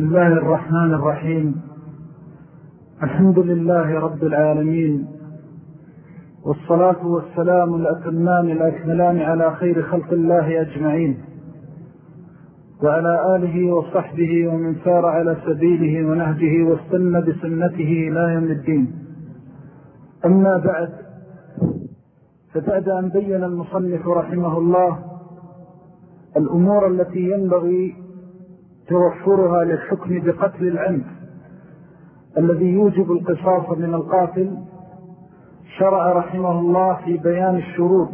بسم الله الرحمن الرحيم. الحمد لله رب العالمين. والصلاة والسلام الأتمان الأكملان على خير خلق الله أجمعين. وعلى آله وصحبه ومن سار على سبيله ونهجه واستنى بسنته لا يوم الدين. أما بعد فبعد أن بين المصنف رحمه الله الأمور التي ينبغي توفرها للحكم بقتل العمد الذي يوجب القصاص من القاتل شرع رحمه الله في بيان الشروط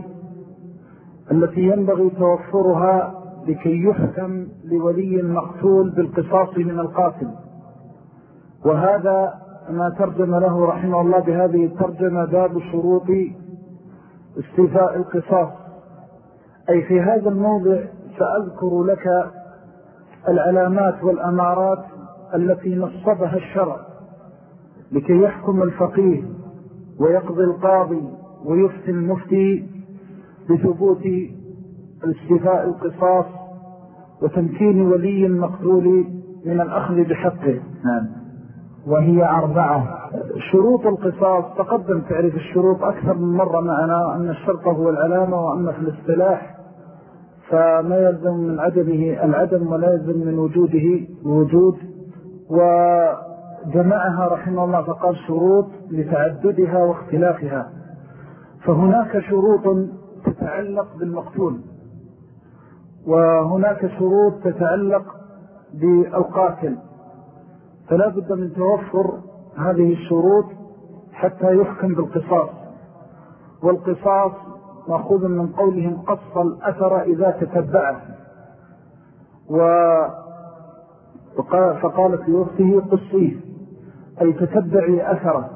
التي ينبغي توفرها لكي يحكم لولي المقتول بالقصاص من القاتل. وهذا ما ترجم له رحمه الله بهذه الترجمة باب شروط استيفاء القصاص. أي في هذا الموضع سأذكر لك العلامات والأمارات التي نصبها الشرع لكي يحكم الفقيه ويقضي القاضي ويفتي المفتي بثبوت الاستفاء القصاص وتمكين ولي المقتول من الأخذ بحقه. نعم. وهي أربعة. شروط القصاص تقدم تعرف الشروط أكثر من مرة معنا أن الشرط هو العلامة وأما في الاصطلاح فما يلزم من عدمه العدم ولا يلزم من وجوده الوجود وجمعها رحمه الله فقال شروط لتعددها واختلافها. فهناك شروط تتعلق بالمقتول وهناك شروط تتعلق بالقاتل. فلا بد من توفر هذه الشروط حتى يحكم بالقصاص. والقصاص مأخوذ من قولهم قص الأثر إذا تتبعه. فقال في وقته قصيه. أي تتبعي أثره.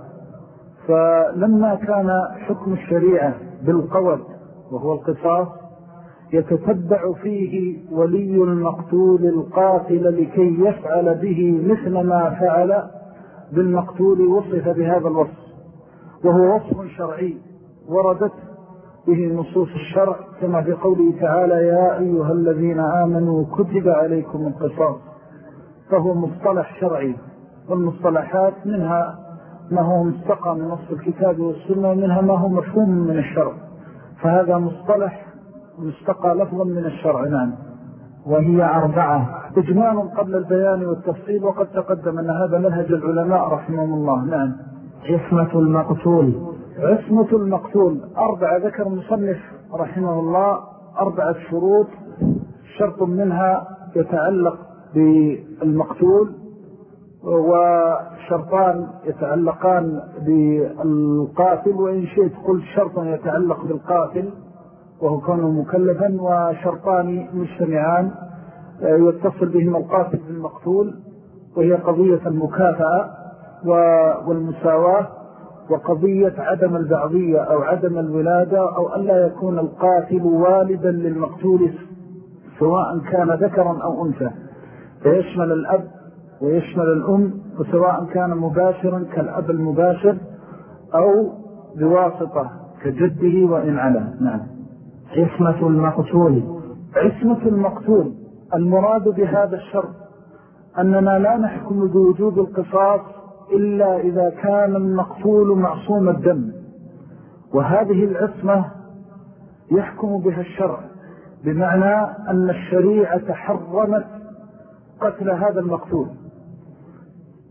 فلما كان حكم الشريعة بالقول وهو القصاص يتتبع فيه ولي المقتول القاتل لكي يفعل به مثل ما فعل بالمقتول وصف بهذا الوصف. وهو وصف شرعي. وردت به نصوص الشرع كما في قوله تعالى يا أيها الذين آمنوا كتب عليكم القصاص. فهو مصطلح شرعي والمصطلحات منها ما هو مستقى من نص الكتاب والسنة ومنها ما هو مفهوم من الشرع. فهذا مصطلح مستقى لفظا من الشرع نعم. وهي أربعة. إجمال قبل البيان والتفصيل وقد تقدم أن هذا منهج العلماء رحمهم الله نعم. عصمة المقتول. عصمة المقتول. أربعة ذكر المصنف رحمه الله أربعة شروط شرط منها يتعلق بالمقتول وشرطان يتعلقان بالقاتل وإن شئت قلت شرطا يتعلق بالقاتل وهو كونه مكلفا وشرطان مجتمعان يتصل بهم القاتل بالمقتول وهي قضية المكافأة والمساواة. وقضية عدم البعضية أو عدم الولادة أو ألا يكون القاتل والدا للمقتول سواء كان ذكرا أو أنثى. فيشمل الأب ويشمل الأم وسواء كان مباشرا كالأب المباشر أو بواسطة كجده وإن على نعم. عصمة المقتول. عصمة المقتول. المراد بهذا الشرط أننا لا نحكم بوجود القصاص إلا إذا كان المقتول معصوم الدم. وهذه العصمة يحكم بها الشرع بمعنى أن الشريعة حرمت قتل هذا المقتول.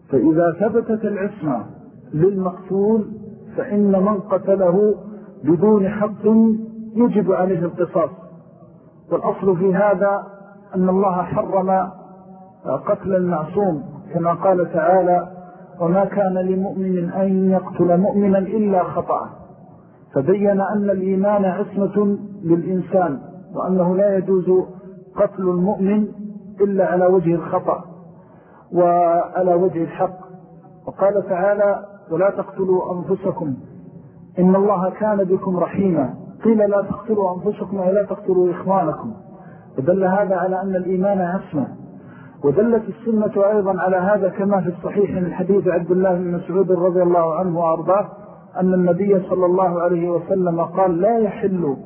فإذا ثبتت العصمة للمقتول فإن من قتله بدون حق يجب عليه القصاص. والأصل في هذا أن الله حرم قتل المعصوم كما قال تعالى وما كان لمؤمن أن يقتل مؤمنا إلا خطأ. فبين أن الإيمان عصمة للإنسان وأنه لا يجوز قتل المؤمن إلا على وجه الخطأ وعلى وجه الحق. وقال تعالى ولا تقتلوا أنفسكم. إن الله كان بكم رحيما. قيل لا تقتلوا أنفسكم ولا تقتلوا إخوانكم. ودل هذا على أن الإيمان عصمة. ودلت السنة أيضا على هذا كما في الصحيح من حديث عبد الله بن مسعود رضي الله عنه وأرضاه أن النبي صلى الله عليه وسلم قال لا يحل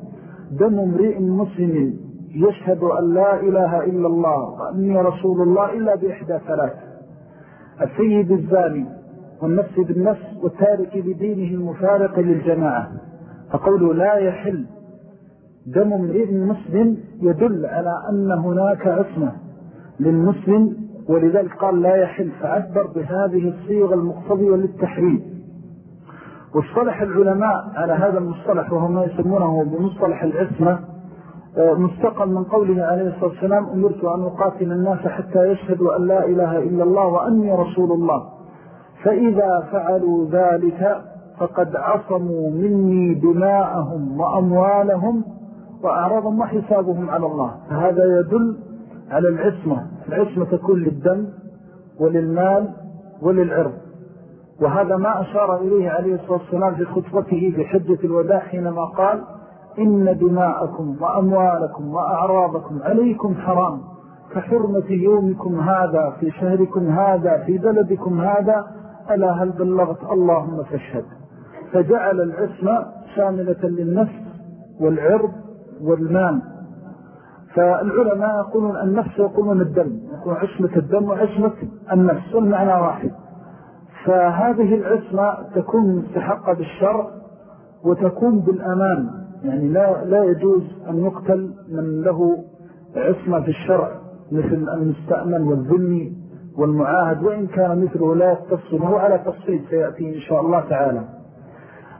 دم امرئ مسلم يشهد أن لا إله إلا الله وأني رسول الله إلا بإحدى ثلاث السيد الزاني والنفس بالنفس والتارك بدينه المفارق للجماعة. فقوله لا يحل دم امرئ مسلم يدل على أن هناك عصمة. للمسلم ولذلك قال لا يحل فعبر بهذه الصيغة المقتضية للتحريم. واصطلح العلماء على هذا المصطلح وهو ما يسمونه بمصطلح العصمة. آه، مستقل من قوله عليه الصلاة والسلام أمرت أن أقاتل الناس حتى يشهدوا أن لا إله إلا الله وأني رسول الله. فإذا فعلوا ذلك فقد عصموا مني دماءهم وأموالهم وأعراضهم وحسابهم على الله. فهذا يدل على العصمة العصمة تكون للدم وللمال وللعرض. وهذا ما أشار إليه عليه الصلاة والسلام في خطبته في حجة الوداع حينما قال إن دماءكم وأموالكم وأعراضكم عليكم حرام كحرمة يومكم هذا في شهركم هذا في بلدكم هذا ألا هل بلغت اللهم فاشهد؟ فجعل العصمة شاملة للنفس والعرض والمال. فالعلماء يقولون النفس يقولون الدم يقولون عصمة الدم وعصمة النفس والمعنى واحد. فهذه العصمة تكون مستحقة بالشرع وتكون بالأمان. يعني لا, لا يجوز أن يقتل من له عصمة في الشرع مثل المستأمن والذني والمعاهد وإن كان مثله لا يتصل هو على تفصيل سيأتي إن شاء الله تعالى.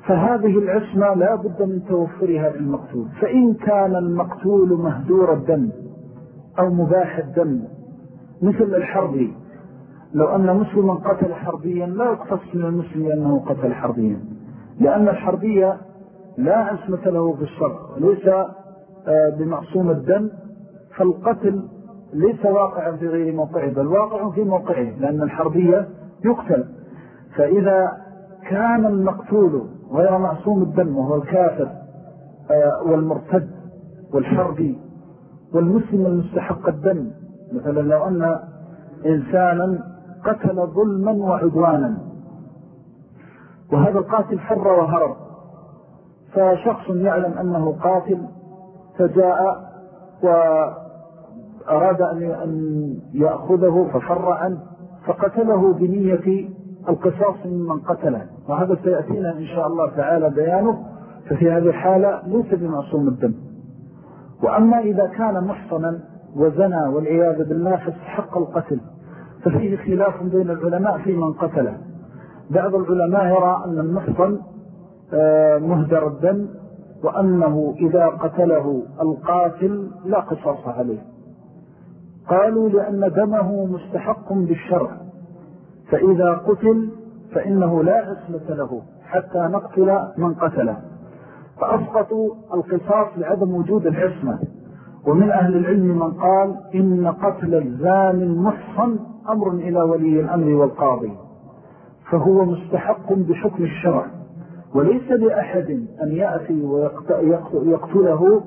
فهذه العصمة لا بد من توفرها للمقتول فإن كان المقتول مهدور الدم أو مباح الدم مثل الحربي لو أن مسلما قتل حربيا لا يقتص من المسلم أنه قتل حربيا لأن الحربية لا عصمة له في الشرع ليس آه، بمعصوم الدم فالقتل ليس واقعا في غير موقعه بل واقع في موقعه لأن الحربية يقتل. فإذا كان المقتول غير معصوم الدم وهو الكافر آه، والمرتد والحربي والمسلم المستحق الدم. مثلا لو أن إنسانا قتل ظلما وعدوانا وهذا القاتل فر وهرب فشخص يعلم أنه قاتل فجاء وأراد أن يأخذه ففر عنه فقتله بنية القصاص ممن قتله. وهذا سيأتينا إن شاء الله تعالى بيانه ففي هذه الحالة ليس بمعصوم الدم. وأما إذا كان محصنا وزنى والعياذ بالله فاستحق القتل. ففيه خلاف بين العلماء في من قتله. بعض العلماء يرى أن المحصن آه، مهدر الدم وأنه إذا قتله القاتل لا قصاص عليه. قالوا لأن دمه مستحق بالشرع. فإذا قتل فإنه لا عصمة له حتى نقتل من قتله فأسقطوا القصاص لعدم وجود العصمة. ومن أهل العلم من قال إن قتل الزان المحصن أمر إلى ولي الأمر والقاضي. فهو مستحق بحكم الشرع. وليس لأحد أن يأتي ويقتله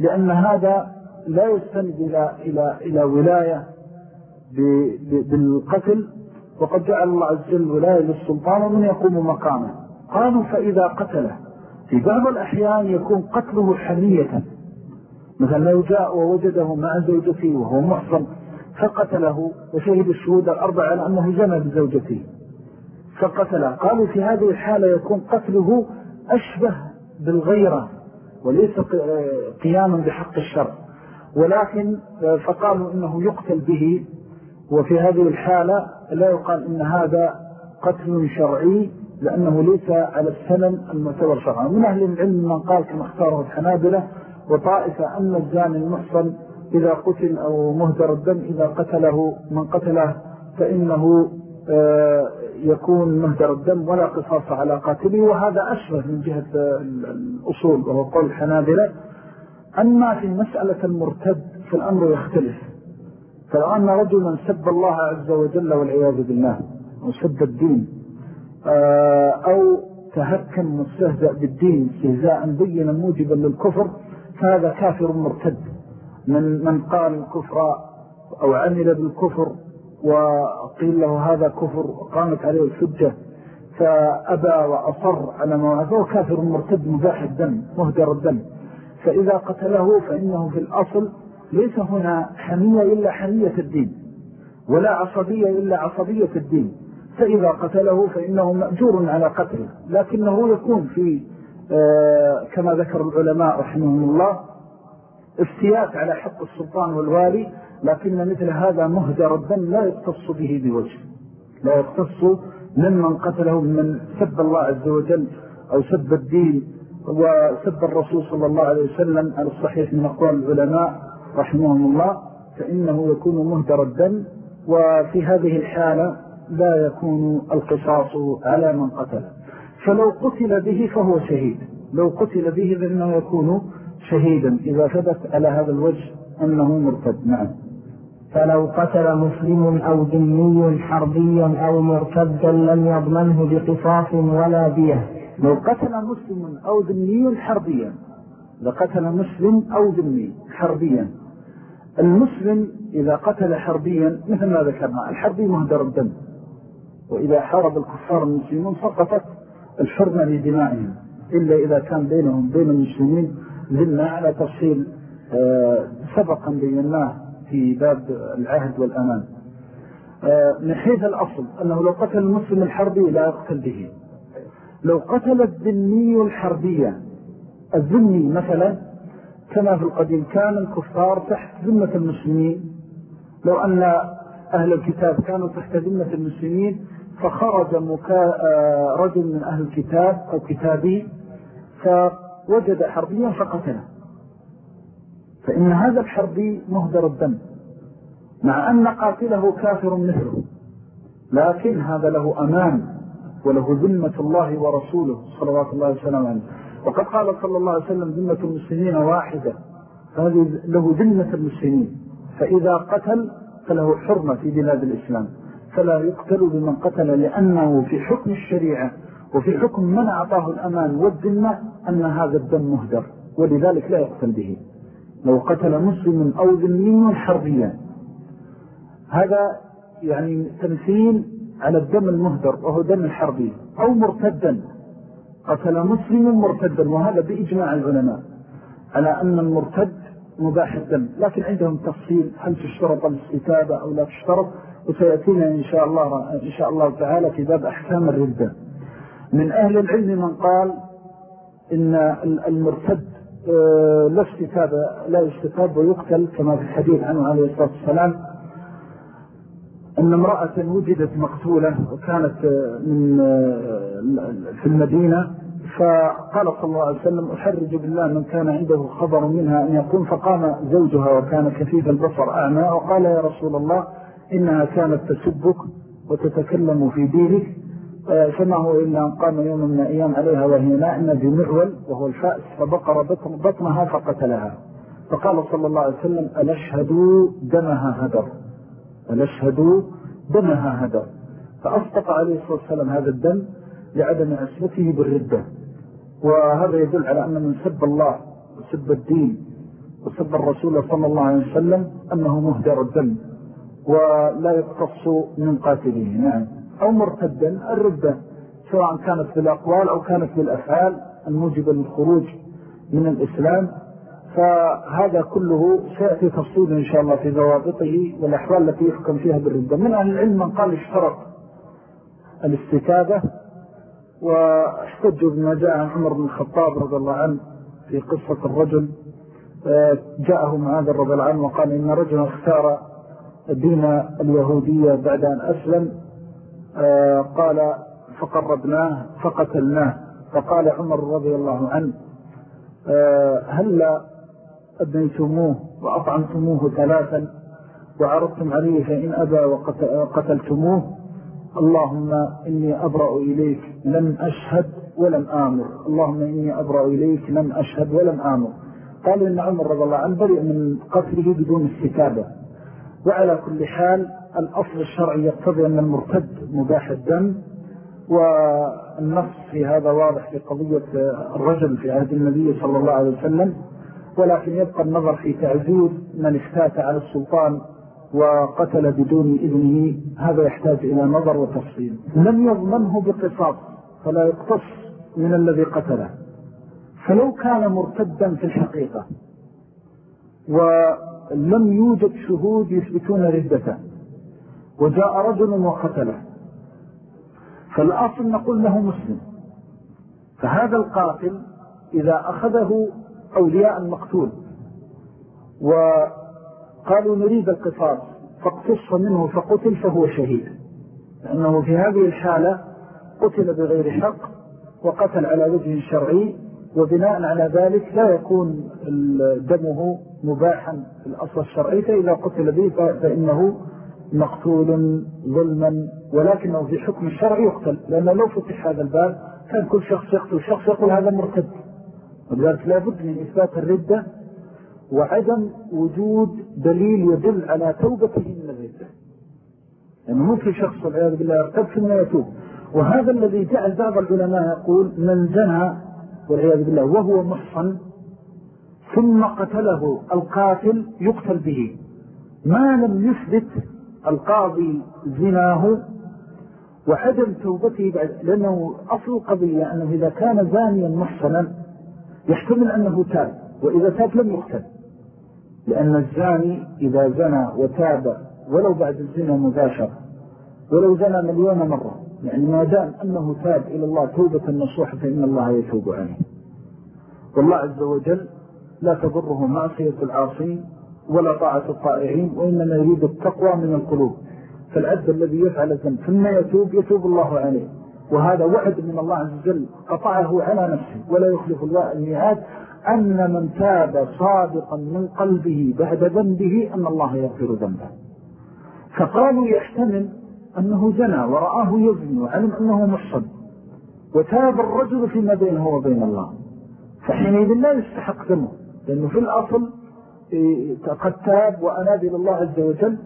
لأن هذا لا يستند إلى, إلى, إلى ولاية بالقتل. وقد جعل الله عز وجل ولاية للسلطان ومن يقوم مقامه. قالوا فإذا قتله في بعض الأحيان يكون قتله حمية مثلا لو جاء ووجده مع زوجته وهو محصن فقتله وشهد الشهود الأربع على أنه زنى بزوجته. فقتله قالوا في هذه الحالة يكون قتله أشبه بالغيرة وليس قياما بحق الشرع ولكن فقالوا إنه يقتل به. وفي هذه الحالة لا يقال إن هذا قتل شرعي لأنه ليس على السنن المعتبر شرعا. من أهل العلم من قال كما اختاره الحنابلة وطائفة أن الزاني المحصن إذا قتل أو مهدر الدم إذا قتله من قتله فإنه آه، يكون مهدر الدم ولا قصاص على قاتله. وهذا أشبه من جهة الأصول وهو قول الحنابلة. أما في مسألة المرتد فالأمر يختلف. فلو أن رجلا سب الله عز وجل والعياذ بالله وسب الدين آه، أو تهكم مستهزأ بالدين استهزاء بينا موجبا للكفر فهذا كافر مرتد. من, من قال الكفر أو عمل بالكفر وقيل له هذا كفر وقامت عليه الحجة فأبى وأصر على ما هو كافر مرتد مباح الدم مهدر الدم. فإذا قتله فإنه في الأصل ليس هنا حمية إلا حمية الدين ولا عصبية إلا عصبية الدين. فإذا قتله فإنه مأجور على قتله. لكنه يكون في آه، كما ذكر العلماء رحمهم الله افتيات على حق السلطان والوالي. لكن مثل هذا مهدر الدم لا يختص به بوجه. لا يختص ممن قتله من سب الله عز وجل أو سب الدين وسب الرسول صلى الله عليه وسلم. على الصحيح من أقوال العلماء. رحمهم الله فإنه يكون مهدر الدم وفي هذه الحالة لا يكون القصاص على من قتل. فلو قتل به فهو شهيد. لو قتل به فإنه يكون شهيدا. إذا ثبت على هذا الوجه أنه مرتد. نعم. فلو قتل مسلم أو ذمي حربيا أو مرتدا لم يضمنه بقصاص ولا بيه لو قتل مسلم أو ذمي حربيا. لقتل مسلم أو ذمي حربيا. المسلم إذا قتل حربيا مثل ما ذكرنا الحربي مهدر الدم. وإذا حارب الكفار المسلمون سقطت الحرمة لدمائهم إلا إذا كان بينهم بين المسلمين ذمة على تفصيل آه، سبقا بيناه في باب العهد والأمان. آه، من حيث الأصل أنه لو قتل المسلم الحربي لا يقتل به. لو قتل الذني الحربية الذني مثلا كما في القديم كان الكفار تحت ذمة المسلمين. لو أن أهل الكتاب كانوا تحت ذمة المسلمين فخرج آه، رجل من أهل الكتاب أو كتابي فوجد حربيا فقتله. فإن هذا الحربي مهدر الدم مع أن قاتله كافر مثله. لكن هذا له أمان وله ذمة الله ورسوله صلوات الله وسلم عنه وقد قال صلى الله عليه وسلم ذمة المسلمين واحدة. فهذه له ذمة المسلمين. فإذا قتل فله حرمة في بلاد الإسلام. فلا يقتل بمن قتل لأنه في حكم الشريعة وفي حكم من أعطاه الأمان والذمة أن هذا الدم مهدر. ولذلك لا يقتل به. لو قتل مسلم أو ذمي حربيا هذا يعني تمثيل على الدم المهدر وهو دم الحربي أو مرتدا. قتل مسلم مرتدا؟ وهذا بإجماع العلماء. على أن المرتد مباح الدم لكن عندهم تفصيل هل تشترط الاستتابة أو لا تشترط؟ وسيأتينا إن شاء الله, إن شاء الله تعالى في باب أحكام الردة. من أهل العلم من قال إن المرتد آه، لا استتاب لا يستتاب ويقتل كما في الحديث عنه عليه الصلاة والسلام. أن امرأة وجدت مقتولة وكانت آه، من آه، في المدينة فقال صلى الله عليه وسلم أحرج بالله من كان عنده خبر منها أن يقوم فقام زوجها وكان كثيف البصر أعمى وقال يا رسول الله إنها كانت تسبك وتتكلم في دينك. فما هو إلا أن قام يوم من أيام عليها وهي نائمة بمعول وهو الفأس فبقر بطنها فقتلها. فقال صلى الله عليه وسلم ألشهدوا دمها هدر. ألشهدوا دمها هدر. فأصدق عليه الصلاة والسلام هذا الدم لعدم عسلته بالردة. وهذا يدل على أن من سب الله وسب الدين وسب الرسول صلى الله عليه وسلم أنه مهدر الدم ولا يقتص من قاتله. نعم. أو مرتدا الردة سواء كانت بالأقوال أو كانت بالأفعال الموجبة للخروج من الإسلام فهذا كله سيأتي تفصيل إن شاء الله في ضوابطه والأحوال التي يحكم فيها بالردة. من أهل العلم من قال اشترط الاستكابة واحتجوا بما جاء عن عمر بن الخطاب رضي الله عنه في قصة الرجل. آه، جاءه معاذ رضي الله عنه وقال إن رجلا اختار دين اليهودية بعد أن أسلم. آه، قال فقربناه فقتلناه. فقال عمر رضي الله عنه آه، هل أبنيتموه وأطعمتموه ثلاثا وعرضتم عليه فإن أبى وقتلتموه اللهم إني أبرأ إليك لم أشهد ولم آمر. اللهم إني أبرأ إليك لم أشهد ولم آمر. قال إن عمر رضي الله عنه برئ من قتله بدون استكابة وعلى كل حال الأصل الشرعي يقتضي أن المرتد مباح الدم والنص في هذا واضح في قضية الرجل في عهد النبي صلى الله عليه وسلم. ولكن يبقى النظر في تعزيز من افتات على السلطان وقتل بدون إذنه هذا يحتاج إلى نظر وتفصيل. لم يضمنه بقصاص فلا يقتص من الذي قتله. فلو كان مرتدا في الحقيقة ولم يوجد شهود يثبتون ردته وجاء رجل وقتله فالأصل نقول له مسلم. فهذا القاتل إذا أخذه أولياء المقتول وقالوا نريد القصاص فاقتص منه فقتل فهو شهيد. لأنه في هذه الحالة قتل بغير حق وقتل على وجه شرعي وبناء على ذلك لا يكون دمه مباحا في الأصل الشرعي فإذا قتل به فإنه مقتول ظلما ولكنه في حكم الشرع يقتل. لأنه لو فتح هذا الباب كان كل شخص يقتل شخص يقول هذا مرتد. ولذلك لا بد من إثبات الردة وعدم وجود دليل يدل على توبته من الردة. يعني ممكن شخص والعياذ بالله يرتد ثم يتوب. وهذا الذي جعل بعض العلماء يقول من زنى والعياذ بالله وهو محصن ثم قتله القاتل يقتل به. ما لم يثبت القاضي زناه وعدم توبته بعد لأنه أصل القضية أنه إذا كان زانيا محصنا يحتمل أنه تاب وإذا تاب لم يقتل لأن الزاني إذا زنى وتاب ولو بعد الزنا مباشر ولو زنى مليون مرة يعني ما دام أنه تاب إلى الله توبة نصوحة فإن الله يتوب عليه. والله عز وجل لا تضره معصية العاصين ولا طاعة الطائعين وإنما يريد التقوى من القلوب. فالعبد الذي يفعل الذنب ثم يتوب يتوب الله عليه. وهذا وعد من الله عز وجل قطعه على نفسه ولا يخلف الميعاد أن من تاب صادقا من قلبه بعد ذنبه أن الله يغفر ذنبه. فقالوا يحتمل أنه زنى ورآه يزني وعلم أنه محصن وتاب الرجل فيما بينه وبين الله. فحينئذ لا يستحق ذنبه لأنه في الأصل إيه، قد تاب وأناد إلى الله عز وجل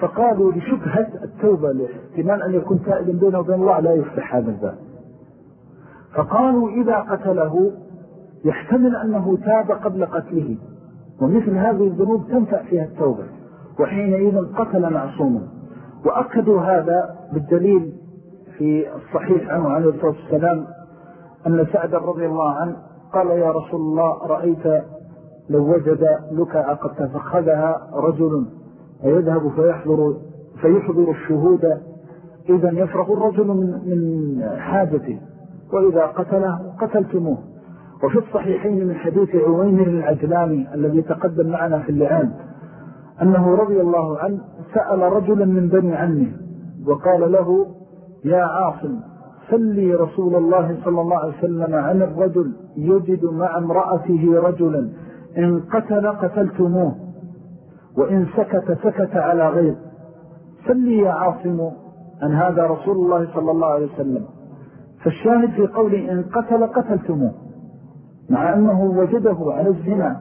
فقالوا لشبهة التوبة لاحتمال أن يكون تائبا بينه وبين الله لا يفتح هذا الباب. فقالوا إذا قتله يحتمل أنه تاب قبل قتله ومثل هذه الذنوب تنفع فيها التوبة. وحينئذ قتل معصوما. وأكدوا هذا بالدليل في الصحيح عنه عليه الصلاة والسلام أن سعد رضي الله عنه قال يا رسول الله رأيت لو وجد لكع قد تفخذها رجل ويذهب فيحضر, فيحضر الشهود إذا يفرغ الرجل من, من حاجته وإذا قتله قتلتموه. وفي الصحيحين من حديث عويمر العجلاني الذي تقدم معنا في اللعان أنه رضي الله عنه سأل رجلا من بني عمه وقال له يا عاصم سلي رسول الله صلى الله عليه وسلم عن الرجل يجد مع امرأته رجلا إن قتل قتلتموه. وإن سكت سكت على غير. سلي يا عاصم أن هذا رسول الله صلى الله عليه وسلم. فالشاهد في قوله إن قتل قتلتموه مع أنه وجده على الزنا.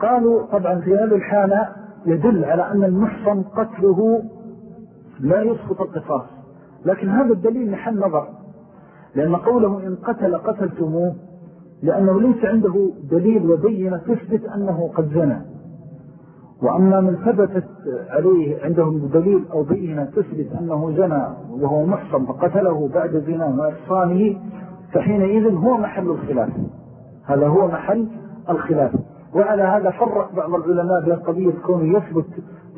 قالوا طبعا في هذه الحالة يدل على أن المحصن قتله لا يسقط القصاص. لكن هذا الدليل محل نظر. لأن قوله إن قتل قتلتموه لأنه ليس عنده دليل وبينة تثبت أنه قد زنى. وأما من ثبتت عليه عندهم دليل أو بينة تثبت أنه زنى وهو محصن فقتله بعد زنا وإحصانه فحينئذ هو محل الخلاف. هذا هو محل الخلاف. وعلى هذا فرق بعض العلماء بين قضية كونه يثبت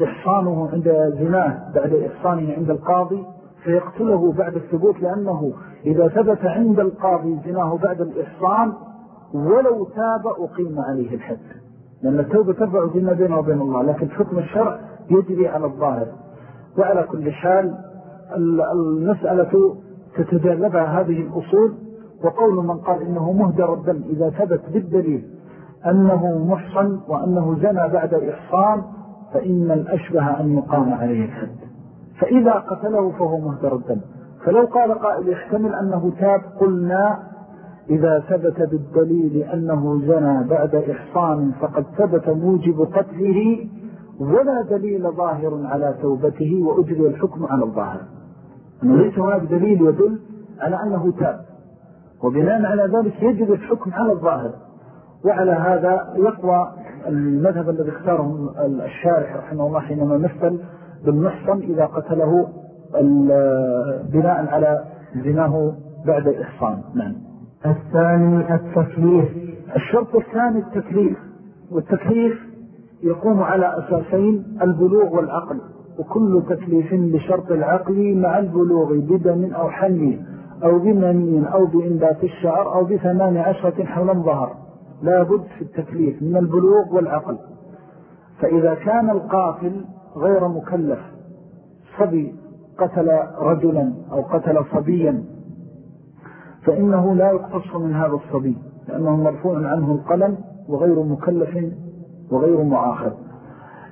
إحصانه عند زناه بعد إحصانه عند القاضي فيقتله بعد الثبوت لأنه إذا ثبت عند القاضي زناه بعد الإحصان ولو تاب أقيم عليه الحد. لأن التوبة تبع فيما بينه وبين الله لكن حكم الشرع يجري على الظاهر. وعلى كل حال المسألة تتجلبها هذه الأصول وقول من قال إنه مهدر الدم إذا ثبت بالدليل أنه محصن وأنه زنى بعد إحصان فإن الأشبه أن يقام عليه الحد. فإذا قتله فهو مهدر الدم فلو قال قائل يحتمل أنه تاب قلنا إذا ثبت بالدليل أنه زنى بعد إحصان فقد ثبت موجب قتله ولا دليل ظاهر على توبته وأجري الحكم على الظاهر. أنه ليس هناك دليل يدل على أنه تاب. وبناء على ذلك يجب الحكم على الظاهر. وعلى هذا يقوى المذهب الذي اختاره الشارح رحمه الله حينما مثل بالمحصن إذا قتله بناء على زناه بعد إحصان. نعم. الثاني التكليف. الشرط الثاني التكليف. والتكليف يقوم على أساسين البلوغ والعقل. وكل تكليف بشرط العقل مع البلوغ بدم أو حمي أو بمنين أو بإنبات الشعر أو بثمان عشرة حولا ظهر لا بد في التكليف من البلوغ والعقل. فإذا كان القاتل غير مكلف صبي قتل رجلا أو قتل صبيا فإنه لا يقتص من هذا الصبي لأنه مرفوع عنه القلم وغير مكلف وغير معاخر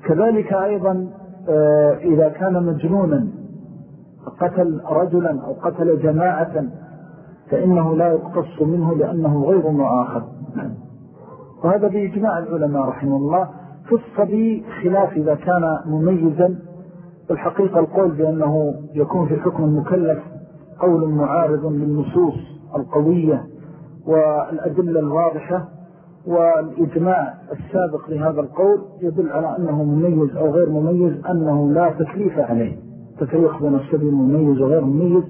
كذلك أيضا آه، إذا كان مجنونا قتل رجلا أو قتل جماعة فإنه لا يقتص منه لأنه غير معاخر وهذا بإجماع العلماء رحمه الله. في الصبي خلاف إذا كان مميزا. الحقيقة القول بأنه يكون في حكم المكلف قول معارض للنصوص. القوية والأدلة الواضحة والإجماع السابق لهذا القول يدل على أنه مميز أو غير مميز أنه لا تكليف عليه. تفريق بين السبيل المميز وغير مميز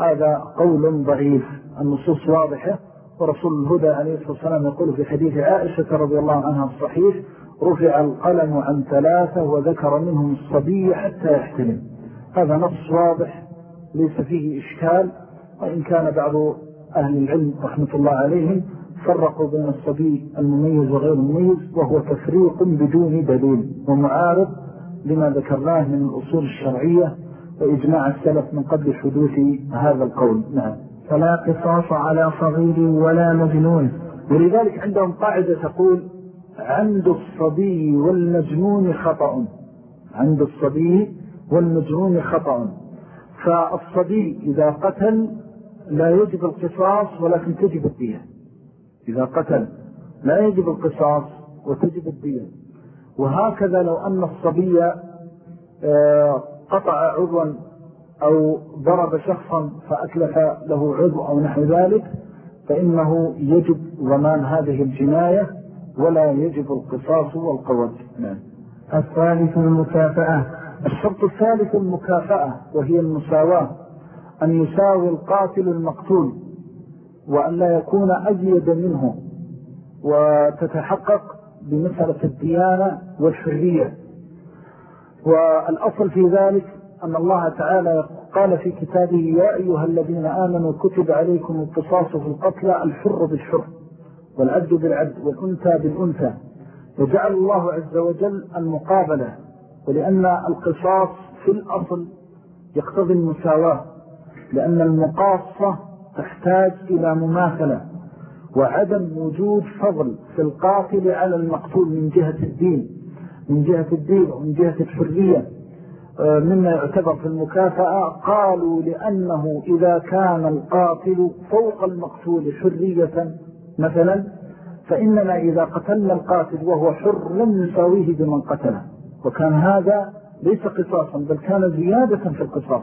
هذا قول ضعيف. النصوص واضحة ورسول الهدى عليه الصلاة والسلام يقول في حديث عائشة رضي الله عنها الصحيح رفع القلم عن ثلاثة وذكر منهم الصبي حتى يحتلم. هذا نص واضح ليس فيه إشكال وإن كان بعض أهل العلم رحمة الله عليهم فرقوا بين الصبي المميز وغير المميز وهو تفريق بدون دليل ومعارض لما ذكرناه من الأصول الشرعية وإجماع السلف من قبل حدوث هذا القول. نعم. فلا قصاص على صغير ولا مجنون. ولذلك عندهم قاعدة تقول عند الصبي والمجنون خطأ. عند الصبي والمجنون خطأ. فالصبي إذا قتل لا يجب القصاص ولكن تجب الدية إذا قتل لا يجب القصاص وتجب الدية وهكذا لو أن الصبي آه، قطع عضوا أو ضرب شخصا فأتلف له عضو أو نحو ذلك فإنه يجب ضمان هذه الجناية ولا يجب القصاص والقوض نعم. الثالث المكافأة. الشرط الثالث المكافأة وهي المساواة. أن يساوي القاتل المقتول وأن لا يكون أزيد منه وتتحقق بمسألة الديانة والحرية. والأصل في ذلك أن الله تعالى قال في كتابه يا أيها الذين آمنوا كتب عليكم القصاص في القتلى الحر بالحر والعبد بالعبد والأنثى بالأنثى. وجعل الله عز وجل المقابلة ولأن القصاص في الأصل يقتضي المساواة. لأن المقاصة تحتاج إلى مماثلة وعدم وجود فضل في القاتل على المقتول من جهة الدين من جهة الدين ومن جهة الحرية. آه، مما يعتبر في المكافأة قالوا لأنه إذا كان القاتل فوق المقتول حرية مثلا فإننا إذا قتلنا القاتل وهو حر نساويه بمن قتله. وكان هذا ليس قصاصا بل كان زيادة في القصاص.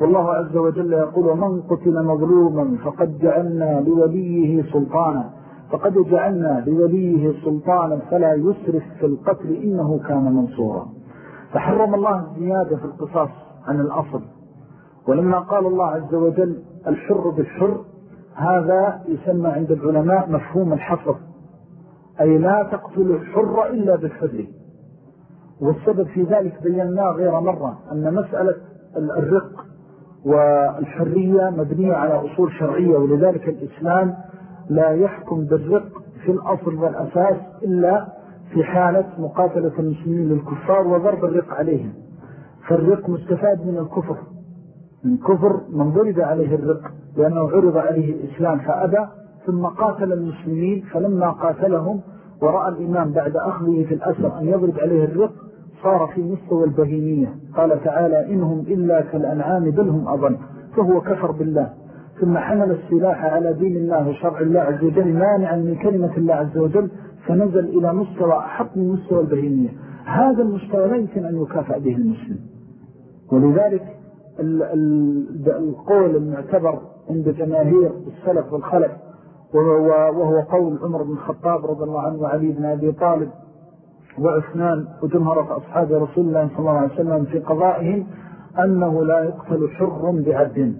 والله عز وجل يقول ومن قتل مظلوما فقد جعلنا لوليه سلطانا. فقد جعلنا لوليه سلطانا فلا يسرف في القتل إنه كان منصورا. فحرم الله الزيادة في القصاص عن الأصل. ولما قال الله عز وجل الحر بالحر هذا يسمى عند العلماء مفهوم الحفظ. أي لا تقتل الحر إلا بالحر. والسبب في ذلك بيناه غير مرة أن مسألة الرق والحرية مبنية على أصول شرعية ولذلك الإسلام لا يحكم بالرق في الأصل والأساس إلا في حالة مقاتلة المسلمين للكفار وضرب الرق عليهم. فالرق مستفاد من الكفر. من كفر من ضرب عليه الرق لأنه عرض عليه الإسلام فأبى ثم قاتل المسلمين فلما قاتلهم ورأى الإمام بعد أخذه في الأسر أن يضرب عليه الرق صار في مستوى البهيمية. قال تعالى إنهم إلا كالأنعام بلهم أظن فهو كفر بالله. ثم حمل السلاح على دين الله وشرع الله عز وجل مانعا من كلمة الله عز وجل فنزل إلى مستوى أحط من مستوى البهيمية. هذا المستوى لا يمكن أن يكافأ به المسلم. ولذلك القول المعتبر عند جماهير السلف والخلف وهو قول عمر بن الخطاب رضي الله عنه وعلي بن أبي طالب وعثمان وجمهرة أصحاب رسول الله صلى الله عليه وسلم في قضائهم أنه لا يقتل حر بعد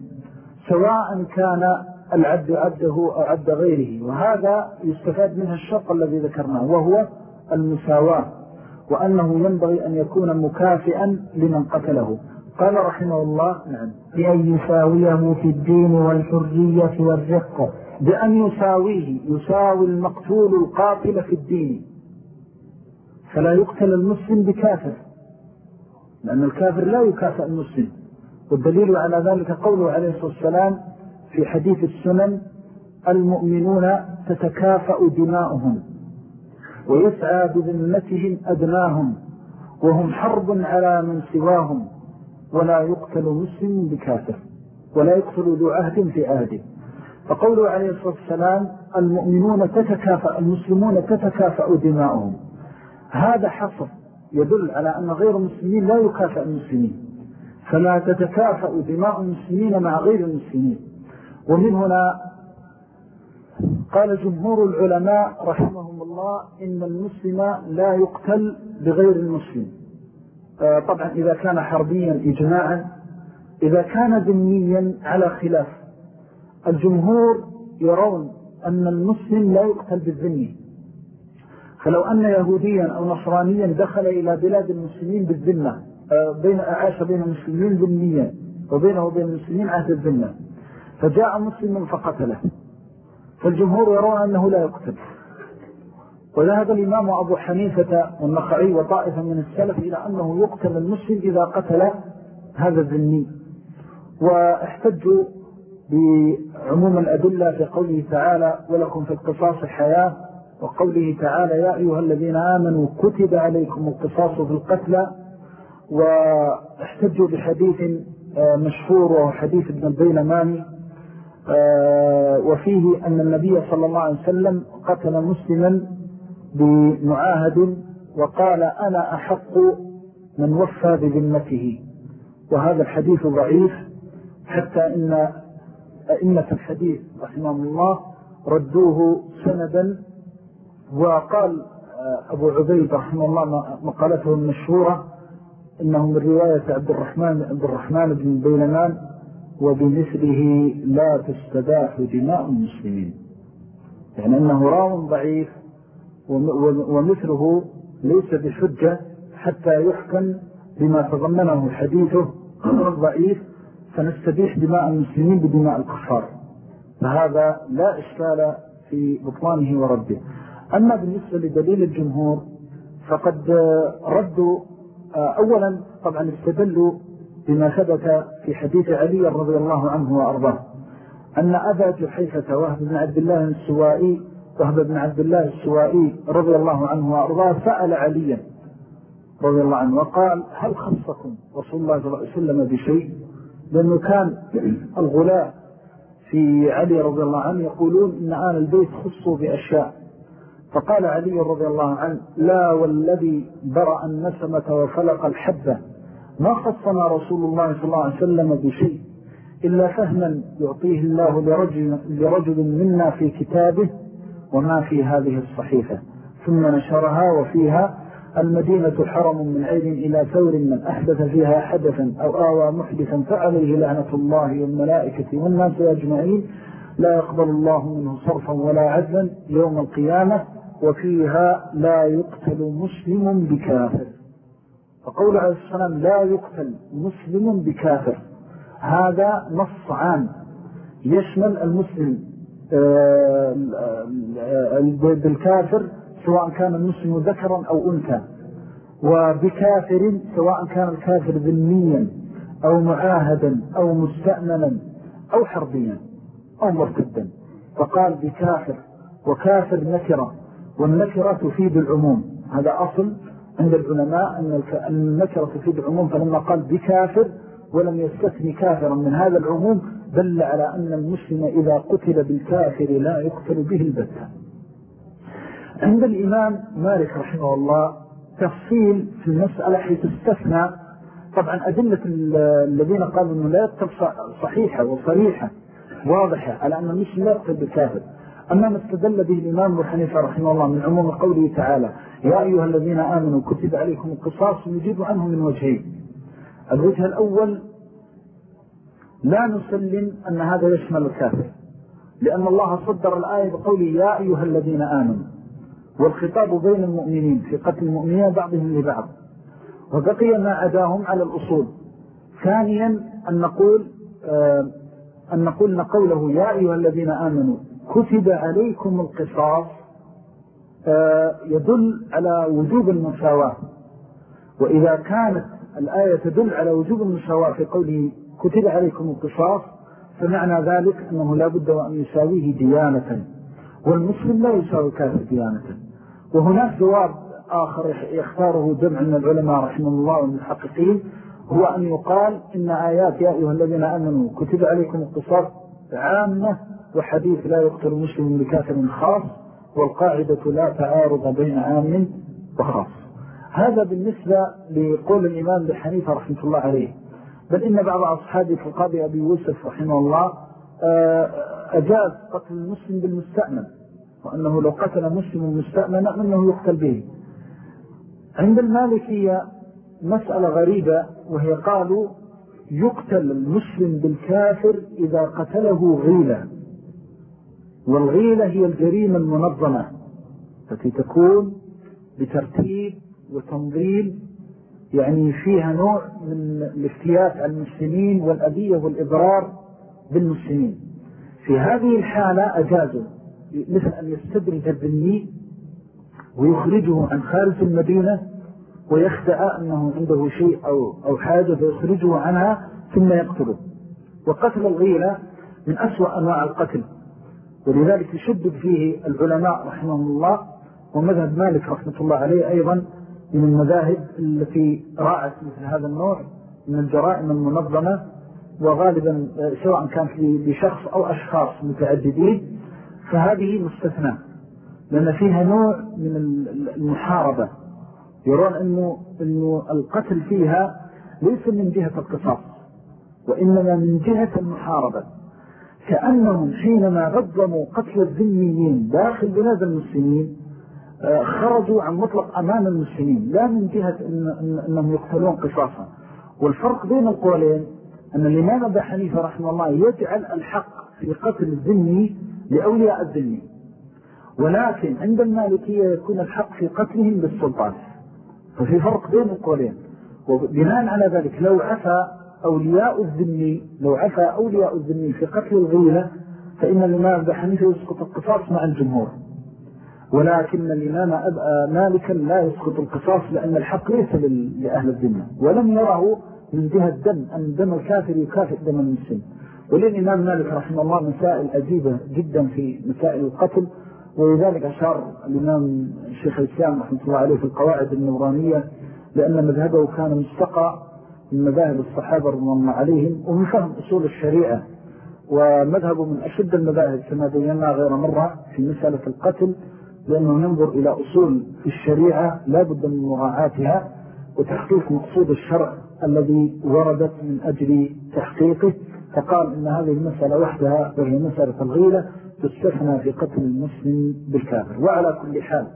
سواء كان العبد عبده أو عبد غيره وهذا يستفاد منها الشرط الذي ذكرناه وهو المساواة وأنه ينبغي أن يكون مكافئا لمن قتله. قال رحمه الله نعم. بأن يساويه في الدين والحرية والرق. بأن يساويه يساوي المقتول القاتل في الدين. فلا يقتل المسلم بكافر لأن الكافر لا يكافئ المسلم. والدليل على ذلك قوله عليه الصلاة والسلام في حديث السنن المؤمنون تتكافأ دماؤهم ويسعى بذمتهم أدناهم وهم حرب على من سواهم ولا يقتل مسلم بكافر ولا يقتل ذو عهد في عهده. فقوله عليه الصلاة والسلام المؤمنون تتكافأ المسلمون تتكافأ دماؤهم. هذا حصر يدل على أن غير المسلمين لا يكافأ المسلمين. فلا تتكافأ دماء المسلمين مع غير المسلمين. ومن هنا قال جمهور العلماء رحمهم الله إن المسلم لا يقتل بغير المسلم. آه، طبعا إذا كان حربيا إجماعا إذا كان ذنيا على خلاف. الجمهور يرون أن المسلم لا يقتل بالذني فلو أن يهوديا أو نصرانيا دخل إلى بلاد المسلمين بالذنة آه، بين أعاش بين المسلمين ذنيا وبينه وبين المسلمين عهد الذنة فجاء مسلم فقتله. فالجمهور يرون أنه لا يقتل. وذهب الإمام أبو حنيفة والنخعي وطائفة من السلف إلى أنه يقتل المسلم إذا قتل هذا الذني واحتجوا بعموم الأدلة في قوله تعالى ولكم في القصاص حياة وقوله تعالى يا أيها الذين آمنوا كتب عليكم القصاص في القتلى واحتجوا بحديث آه، مشهور وهو حديث ابن البيلماني آه، وفيه أن النبي صلى الله عليه وسلم قتل مسلما بمعاهد وقال أنا أحق من وفى بذمته. وهذا الحديث ضعيف حتى إن أئمة الحديث رحمه الله ردوه سندا وقال آه، أبو عبيد رحمه الله مقالته المشهورة إنه من رواية عبد الرحمن, عبد الرحمن بن بيلمان وبمثله لا تستباح دماء المسلمين. يعني أنه راو ضعيف ومثله ليس بحجة حتى يحكم بما تضمنه حديثه ضعيف فنستبيح دماء المسلمين بدماء الكفار. فهذا لا إشكال في بطلانه ورده. أما بالنسبة لدليل الجمهور فقد ردوا أولا طبعا استدلوا بما ثبت في حديث علي رضي الله عنه وأرضاه أن أبا جحيفة وهب بن عبد الله السوائي وهب بن عبد الله السوائي رضي الله عنه وأرضاه سأل عليا رضي الله عنه وقال هل خصكم رسول الله صلى الله عليه وسلم بشيء؟ لأنه كان الغلاء في علي رضي الله عنه يقولون إن آل البيت خصوا بأشياء. فقال علي رضي الله عنه لا والذي برأ النسمة وفلق الحبة ما خصنا رسول الله صلى الله عليه وسلم بشيء إلا فهما يعطيه الله لرجل, لرجل منا في كتابه وما في هذه الصحيفة ثم نشرها وفيها المدينة حرم من عين إلى ثور من أحدث فيها حدثا أو آوى محدثا فعليه لعنة الله والملائكة والناس أجمعين لا يقبل الله منه صرفا ولا عدلا يوم القيامة وفيها لا يقتل مسلم بكافر. فقول عليه السلام لا يقتل مسلم بكافر. هذا نص عام يشمل المسلم آه، بالكافر سواء كان المسلم ذكرا أو أنثى وبكافر سواء كان الكافر ذنيا أو معاهدا أو مستأمنا أو حربيا أو مرتدا. فقال بكافر وكافر نكرة والنكرة تفيد العموم. هذا أصل عند العلماء أن النكرة تفيد العموم فلما قال بكافر ولم يستثني كافرا من هذا العموم دل على أن المسلم إذا قتل بالكافر لا يقتل به البتة. عند الإمام مالك رحمه الله تفصيل في المسألة حيث استثنى طبعا أدلة الذين قالوا أنه لا يقتل صحيحة وصريحة واضحة على أن المسلم لا يقتل بالكافر. أما ما استدل به الإمام أبو حنيفة رحمه الله من عموم قوله تعالى يا أيها الذين آمنوا كتب عليكم القصاص يجيب عنه من وجهين. الوجه الأول لا نسلم أن هذا يشمل الكافر لأن الله صدر الآية بقوله يا أيها الذين آمنوا. والخطاب بين المؤمنين في قتل المؤمنين بعضهم لبعض. وبقي ما عداهم على الأصول. ثانيا أن نقول آه أن نقول قوله يا أيها الذين آمنوا. كتب عليكم القصاص آه يدل على وجوب المساواة. وإذا كانت الآية تدل على وجوب المساواة في قوله كتب عليكم القصاص فمعنى ذلك أنه لا بد أن يساويه ديانة. والمسلم لا يساوي كافر ديانة. وهناك جواب آخر يختاره جمع من العلماء رحمه الله والمحققين هو أن يقال إن آيات يا أيها الذين أمنوا كتب عليكم القصاص عامة وحديث لا يقتل مسلم بكافر خاص والقاعدة لا تعارض بين عام وخاص. هذا بالنسبة لقول الإمام بحنيفة رحمة الله عليه. بل إن بعض أصحابي في القاضي أبي يوسف رحمه الله آه، أجاز قتل المسلم بالمستأمن وأنه لو قتل مسلم مستأمنا أنه يقتل به. عند المالكية مسألة غريبة وهي قالوا يقتل المسلم بالكافر إذا قتله غيلة. والغيلة هي الجريمة المنظمة. التي تكون بترتيب وتنظيم يعني فيها نوع من الافتيات على المسلمين والأذية والإضرار بالمسلمين. في هذه الحالة أجازوا مثل أن يستدرج الذني ويخرجه عن خارج المدينة ويخدأ أنه عنده شيء أو, أو حاجة فيخرجه عنها ثم يقتله. وقتل الغيلة من أسوأ أنواع القتل. ولذلك يشدد فيه العلماء رحمه الله ومذهب مالك رحمة الله عليه أيضا من المذاهب التي راعت مثل هذا النوع من الجرائم المنظمة وغالبا سواء كان في بشخص أو أشخاص متعددين فهذه مستثنى لأن فيها نوع من المحاربة. يرون أنه, أنه القتل فيها ليس من جهة القصاص وإنما من جهة المحاربة. كأنهم حينما غضموا قتل الذميين داخل بلاد المسلمين آه، خرجوا عن مطلق أمان المسلمين. لا من جهة إن أنهم يقتلون قصاصا. والفرق بين القولين أن الإمام أبا حنيفة رحمه الله يجعل الحق في قتل الذمي لأولياء الذمي. ولكن عند المالكية يكون الحق في قتلهم بالسلطان. ففي فرق بين القولين. وبناء على ذلك لو عفى أولياء الذمي لو عفى أولياء الذمي في قتل الغيلة فإن الإمام أبا حنيفة يسقط القصاص مع الجمهور. ولكن الإمام مالكا لا يسقط القصاص لأن الحق ليس لأهل الذمة ولم يره من جهة دم أن دم الكافر يكافئ دم المسلم. وللإمام مالك رحمه الله مسائل أجيبة جدا في مسائل القتل. ولذلك أشار الإمام الشيخ الإسلام رحمة الله عليه في القواعد النورانية لأن مذهبه كان مستقى من مذاهب الصحابة رضي الله عليهم ومن فهم أصول الشريعة ومذهبه من أشد المذاهب كما بينا غير مرة في مسألة القتل لأنه ننظر إلى أصول في الشريعة لا بد من مراعاتها وتحقيق مقصود الشرع الذي وردت من أجل تحقيقه فقال إن هذه المسألة وحدها وهي مسألة الغيلة تستثنى في قتل المسلم بالكافر. وعلى كل حال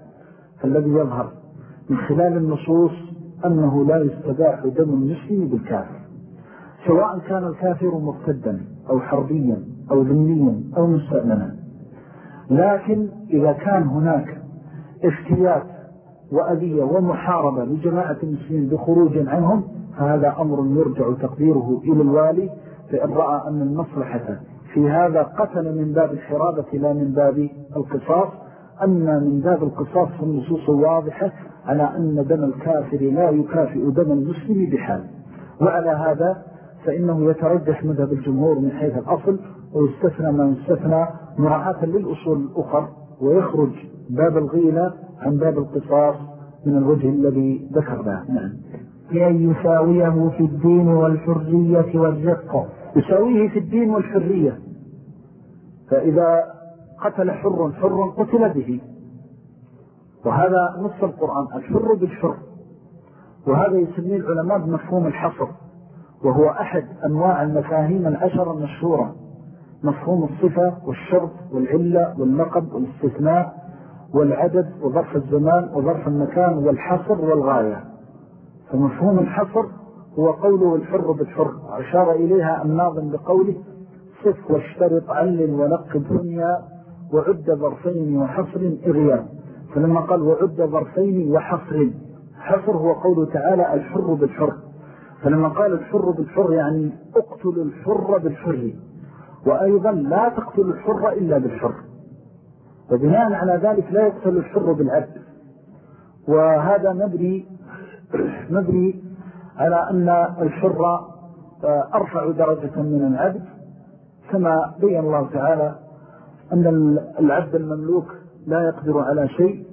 فالذي يظهر من خلال النصوص أنه لا يستباح دم المسلم بالكافر. سواء كان الكافر مرتدا أو حربيا أو ذنيا أو مستأمنا. لكن إذا كان هناك افتيات وأذية ومحاربة لجماعة المسلمين بخروج عنهم فهذا أمر يرجع تقديره إلى الوالي فإن رأى أن المصلحة في هذا قتل من باب الحرابة لا من باب القصاص. أما من باب القصاص فالنصوص واضحة على أن دم الكافر لا يكافئ دم المسلم بحال. وعلى هذا فإنه يترجح مذهب الجمهور من حيث الأصل ويستثنى ما يستثنى مراعاة للأصول الأخر ويخرج باب الغيلة عن باب القصاص من الوجه الذي ذكرناه. نعم. لأن يساويه في الدين والحرية والرق. يساويه في الدين والحرية. فإذا قتل حر حر قتل به. وهذا نص القرآن الحر بالحر. وهذا يسميه العلماء بمفهوم الحصر. وهو أحد أنواع المفاهيم العشر المشهورة. مفهوم الصفة والشرط والعلة واللقب والاستثناء والعدد وظرف الزمان وظرف المكان والحصر والغاية. فمفهوم الحصر هو قوله الحر بالحر. أشار إليها الناظم بقوله صف واشترط علل ونقب دنيا وعد ظرفين وحصر إغيان. فلما قال وعد ظرفين وحصر حصر هو قوله تعالى الحر بالحر. فلما قال الحر بالحر يعني اقتل الحر بالحر وأيضا لا تقتل الحر إلا بالحر. وبناء على ذلك لا يقتل الحر بالعبد. وهذا مبني مبني على أن الحر أرفع درجة من العبد كما بين الله تعالى أن العبد المملوك لا يقدر على شيء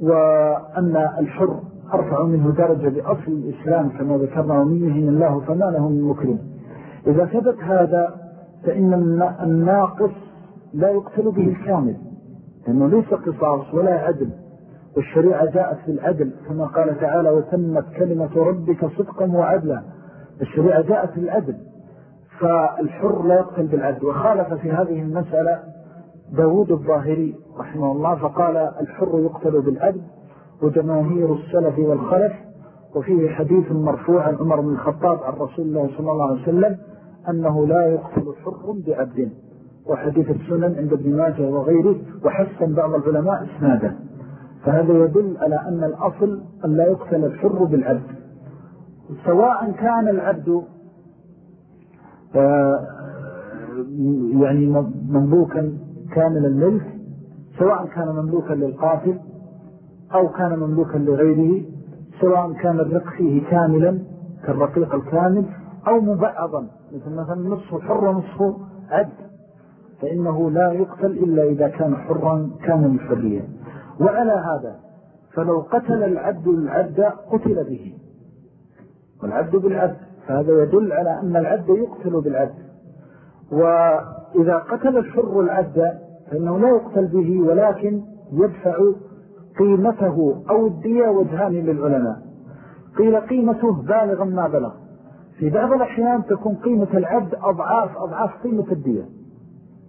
وأن الحر أرفع منه درجة بأصل الإسلام كما ذكرنا ومن يهن الله فما له من مكرم. إذا ثبت هذا فإن الناقص لا يقتل به الكامل لأنه ليس قصاص ولا عدل. والشريعة جاءت بالعدل كما قال تعالى وتمت كلمة ربك صدقا وعدلا. الشريعة جاءت بالعدل فالحر لا يقتل بالعدل. وخالف في هذه المسألة داود الظاهري رحمه الله فقال الحر يقتل بالعدل وجماهير السلف والخلف. وفيه حديث مرفوع عن عمر بن الخطاب عن رسول الله صلى الله عليه وسلم أنه لا يقتل حر بعبد وحديث السنن عند ابن ماجه وغيره وحسن بعض العلماء اسنادا فهذا يدل على أن الأصل أن لا يقتل الحر بالعبد. سواء كان العبد آه، يعني مملوكا كامل الملك سواء كان مملوكا للقاتل أو كان مملوكا لغيره سواء كان الرق فيه كاملا كالرقيق الكامل أو مبعضا مثل مثلا نصف حر ونصف عبد. فإنه لا يقتل إلا إذا كان حرا كان الحرية وعلى هذا فلو قتل العبد العبد قتل به. والعبد بالعبد فهذا يدل على أن العبد يقتل بالعبد. وإذا قتل الحر العبد فإنه لا يقتل به ولكن يدفع قيمته أو الدية وجهان للعلماء. قيل قيمته بالغا ما بلغ. في بعض الأحيان تكون قيمة العبد أضعاف أضعاف قيمة الدية.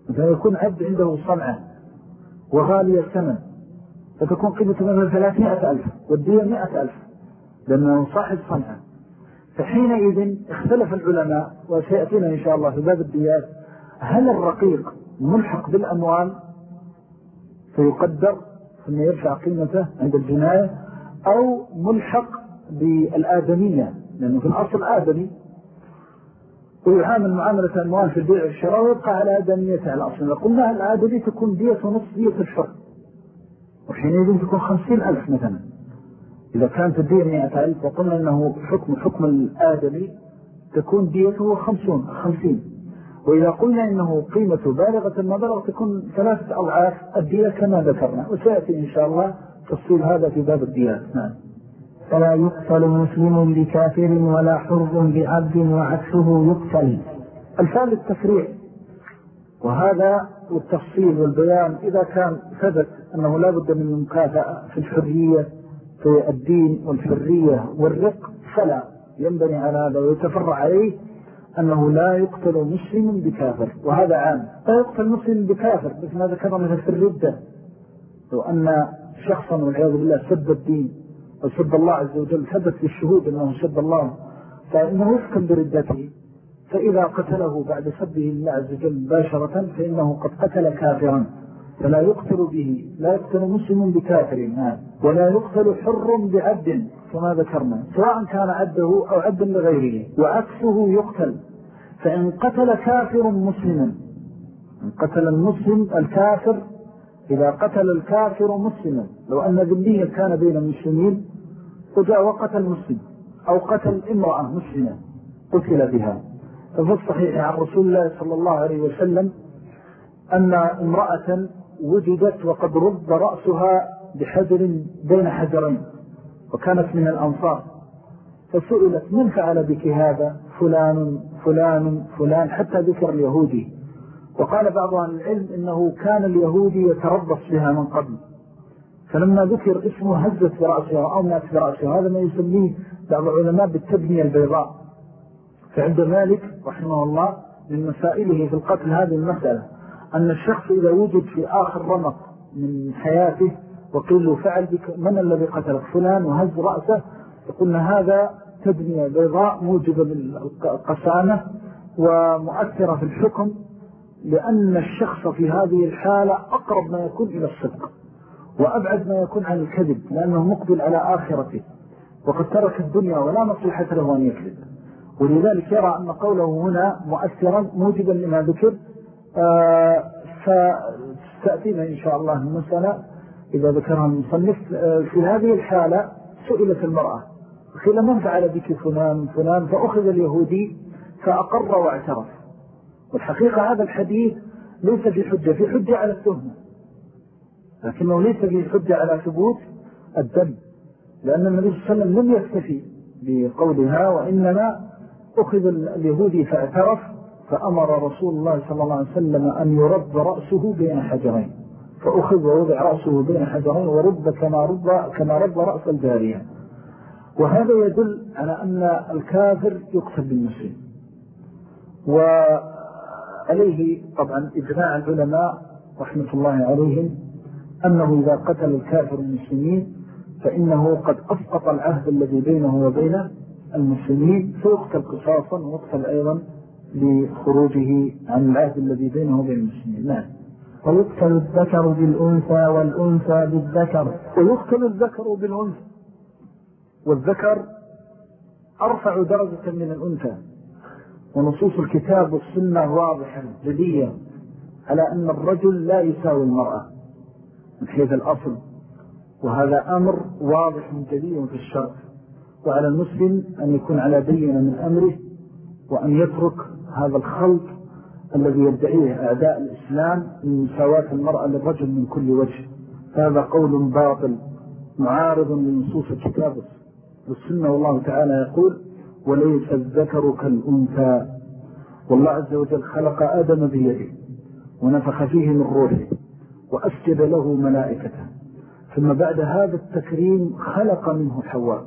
مثلا يكون عبد عنده صنعة وغالية الثمن فتكون قيمة مثلا ثلاثمائة ألف والدية مئة ألف لأنه صاحب صنعة فحينئذ اختلف العلماء وسيأتينا إن شاء الله في باب الديات. هل الرقيق ملحق بالأموال؟ فيقدر ثم يرفع قيمته عند الجناية أو ملحق بالآدمية؟ لأنه في الأصل آدمي. ويعامل معاملة الأموال في البيع والشراء ويبقى على آدمية على أصل قلنا الآدمي تكون دية ونصف دية الحر. وحينئذ تكون خمسين ألف مثلا. إذا كانت الدية مئة ألف وقلنا أنه حكم حكم الآدمي تكون ديته خمسون خمسين. وإذا قلنا إنه قيمة بالغة المبلغ تكون ثلاثة أضعاف الدية كما ذكرنا. وسيأتي إن شاء الله تفصيل هذا في باب الديات نعم. فلا يقتل مسلم بكافر ولا حر بعبد وعكسه يقتل. الفعل التفريع. وهذا والتفصيل والبيان إذا كان ثبت أنه لا بد من المكافأة في الحرية في الدين والحرية والرق. فلا ينبني على هذا ويتفرع عليه أنه لا يقتل مسلم بكافر وهذا عام. لا يقتل مسلم بكافر مثل ما ذكر مثل في الردة. لو أن شخصا والعياذ بالله سب الدين وسب الله عز وجل ثبت بالشهود أنه سب الله فإنه يفكم بردته. فإذا قتله بعد سبه الله عز وجل مباشرة فإنه قد قتل كافرا. فلا يقتل به لا يقتل مسلم بكافر ولا يقتل حر بعبد كما ذكرنا سواء كان عبده أو عبد لغيره وعكسه يقتل. فإن قتل كافر مسلما قتل المسلم الكافر إذا قتل الكافر مسلما لو أن ذنبيا كان بين المسلمين وجاء وقتل مسلم أو قتل امرأة مسلمة قتل بها. ففي الصحيح عن رسول الله صلى الله عليه وسلم أن امرأة وجدت وقد رد رأسها بحجر بين حجرين وكانت من الأنصار. فسئلت من فعل بك هذا؟ فلان فلان فلان. حتى ذكر اليهودي. وقال بعض أهل العلم إنه كان اليهودي يتربص بها من قبل. فلما ذكر اسمه هزت برأسها أو مات برأسها هذا ما يسميه بعض العلماء بالتبنية البيضاء. فعند مالك رحمه الله من مسائله في القتل هذه المسألة. أن الشخص إذا وجد في آخر رمق من حياته وقيل له فعل بك من الذي قتلك؟ فلان وهز رأسه. يقولنا هذا تبنية بيضاء موجبة بالقسامة ومؤثرة في الحكم لأن الشخص في هذه الحالة أقرب ما يكون إلى الصدق وأبعد ما يكون عن الكذب لأنه مقبل على آخرته. وقد ترك الدنيا ولا مصلحة له أن يكذب. ولذلك يرى أن قوله هنا مؤثرا موجبا لما ذكر فتأتينا إن شاء الله المسألة إذا ذكرها المصنف. آه، في هذه الحالة سئلت المرأة قيل من فعل بك فلان فلان؟ فأخذ اليهودي فأقر واعترف. والحقيقة هذا الحديث ليس في حجة في حجة على التهمة لكنه ليس في حجة على ثبوت الدم لأن النبي صلى الله عليه وسلم لم يكتفي بقولها وإنما أخذ اليهودي فاعترف. فأمر رسول الله صلى الله عليه وسلم أن يرد رأسه بين حجرين فأخذ ووضع رأسه بين حجرين ورد كما رد, كما رد رأس الجارية. وهذا يدل على أن الكافر يقتل بالمسلم. وعليه طبعا إجماع العلماء رحمة الله عليهم أنه إذا قتل الكافر المسلمين فإنه قد أسقط العهد الذي بينه وبين المسلمين فيقتل قصاصا ويقتل أيضا لخروجه عن العهد الذي بينه وبين المسلمين. نعم. ويقتل الذكر بالأنثى والأنثى بالذكر. ويقتل الذكر بالأنثى. والذكر أرفع درجة من الأنثى. ونصوص الكتاب والسنة واضحة جدية على أن الرجل لا يساوي المرأة من حيث الأصل. وهذا أمر واضح جديد في الشرع. وعلى المسلم أن يكون على بينة من أمره وأن يترك هذا الخلط الذي يدعيه أعداء الإسلام من مساواة المرأة للرجل من كل وجه. هذا قول باطل معارض لنصوص الكتاب والسنة. والله تعالى يقول وليس الذكر كالأنثى. والله عز وجل خلق آدم بيده ونفخ فيه من روحه وأسجد له ملائكته. ثم بعد هذا التكريم خلق منه حواء.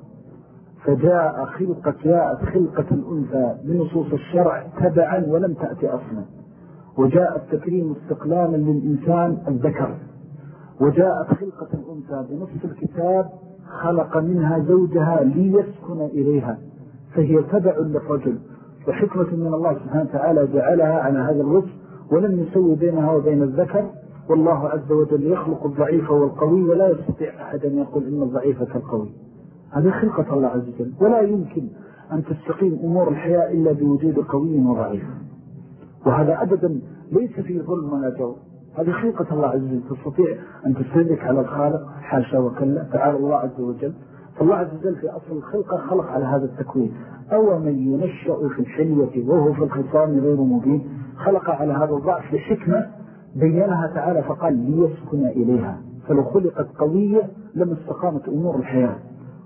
فجاء خلقة جاءت خلقة الأنثى بنصوص الشرع تبعا ولم تأتي أصلا. وجاء التكريم استقلالا للإنسان الذكر. وجاءت خلقة الأنثى بنص الكتاب خلق منها زوجها ليسكن إليها. فهي تبع للرجل. وحكمة من الله سبحانه وتعالى جعلها على هذا الوجه ولم يسوي بينها وبين الذكر. والله عز وجل يخلق الضعيف والقوي ولا يستطيع أحد أن يقول إن الضعيف كالقوي. هذه خلقة الله عز وجل. ولا يمكن أن تستقيم أمور الحياة إلا بوجود قوي وضعيف. وهذا أبدا ليس فيه ظلم ولا جو هذه خلقة الله عز وجل. تستطيع أن تستدرك على الخالق حاشا وكلا. تعالى الله عز وجل. فالله عز وجل في أصل الخلقة خلق على هذا التكوين. أو من ينشأ في الحلية وهو في الخصام غير مبين. خلق على هذا الضعف لحكمة بينها تعالى فقال ليسكن إليها. فلو خلقت قوية لم استقامت أمور الحياة.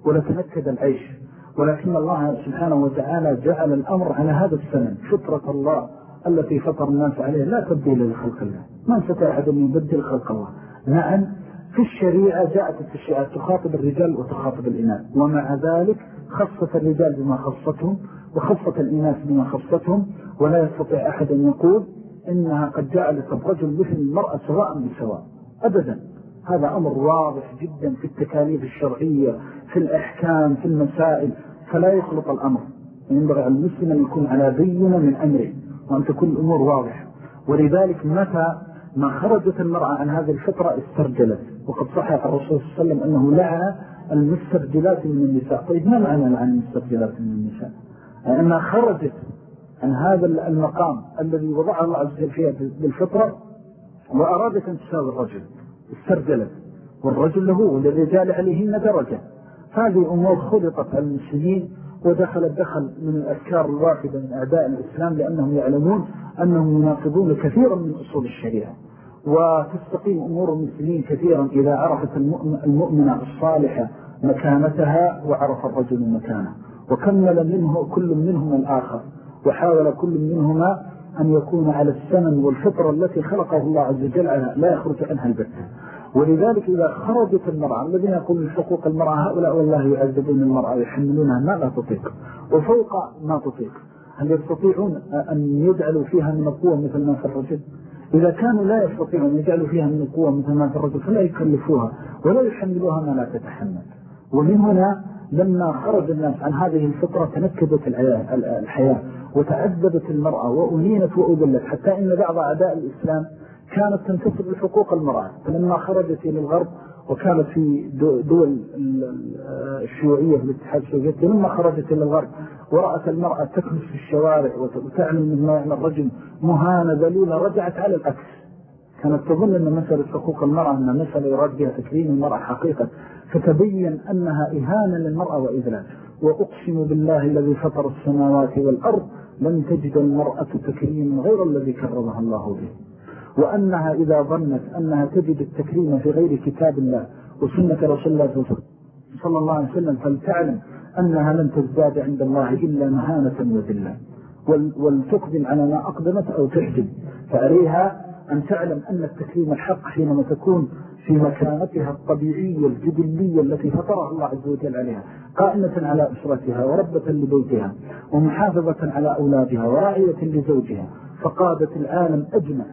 ولتنكد العيش. ولكن الله سبحانه وتعالى جعل الأمر على هذا السنن فطرة الله التي فطر الناس عليها لا تبديل لخلق الله. ما استطاع أحد أن يبدل خلق الله. نعم في الشريعة جاءت التشريعات. تخاطب الرجال وتخاطب الإناث. ومع ذلك خصت الرجال بما خصتهم وخصت الإناث بما خصتهم. ولا يستطيع أحد أن يقول إنها قد جعلت الرجل مثل المرأة سواء بسواء. أبدا. هذا أمر واضح جدا في التكاليف الشرعية في الأحكام في المسائل فلا يخلط الأمر. ينبغي على المسلم أن يكون على بينة من أمره وأن تكون الأمور واضحة. ولذلك متى ما خرجت المرأة عن هذه الفطرة استرجلت. وقد صحح الرسول صلى الله عليه وسلم أنه لعن المسترجلات من النساء. طيب ما معنى لعن المسترجلات من النساء؟ أنها خرجت عن هذا المقام الذي وضعه الله عز وجل فيها بالفطرة وأرادت أن تساوي الرجل. استرجلت. والرجل له وللرجال عليهن درجة. هذه أمور خلطت على المسلمين ودخل الدخل من الأفكار الواحدة من أعداء الإسلام لأنهم يعلمون أنهم يناقضون كثيرا من أصول الشريعة. وتستقيم أمور المسلمين كثيرا إذا عرفت المؤمنة الصالحة مكانتها وعرف الرجل مكانه. وكمل منه كل منهم الآخر. وحاول كل منهما أن يكون على السنن والفطرة التي خلقه الله عز وجل لا يخرج عنها البتة ولذلك إذا خرجت المرأة الذين يقولون حقوق المرأة هؤلاء والله يعذبون المرأة ويحملونها ما لا تطيق. وفوق ما تطيق. هل يستطيعون أن يجعلوا فيها من القوة مثل ما في الرجل إذا كانوا لا يستطيعون أن يجعلوا فيها من القوة مثل ما في الرجل فلا يكلفوها ولا يحملوها ما لا تتحمل. ومن هنا لما خرج الناس عن هذه الفطرة تنكدت الحياة وتعذبت المرأة وأنينت وأذلت حتى إن بعض أعداء الإسلام كانت تنتصر لحقوق المرأة. فلما خرجت إلى الغرب وكانت في دول الشيوعية الاتحاد السوفيتي لما خرجت إلى الغرب ورأت المرأة تكنس في الشوارع وتعمل من ما الرجل مهانة ذلولة رجعت على الأكس كانت تظن أن مسألة حقوق المرأة أن مسألة يراد بها تكريم المرأة حقيقة فتبين أنها إهانة للمرأة وإذلال. وأقسم بالله الذي فطر السماوات والأرض لن تجد المرأة تكريم غير الذي كرمها الله به. وأنها إذا ظنت أنها تجد التكريم في غير كتاب الله وسنة رسول الله صلى الله عليه وسلم فلتعلم أنها لن تزداد عند الله إلا مهانة وذلة. ولتقدم على ما أقدمت أو تحجم فأريها أن تعلم أن التكريم الحق حينما تكون في مكانتها الطبيعية الجبلية التي فطرها الله عز وجل عليها قائمة على أسرتها وربة لبيتها ومحافظة على أولادها وراعية لزوجها فقادت العالم أجمع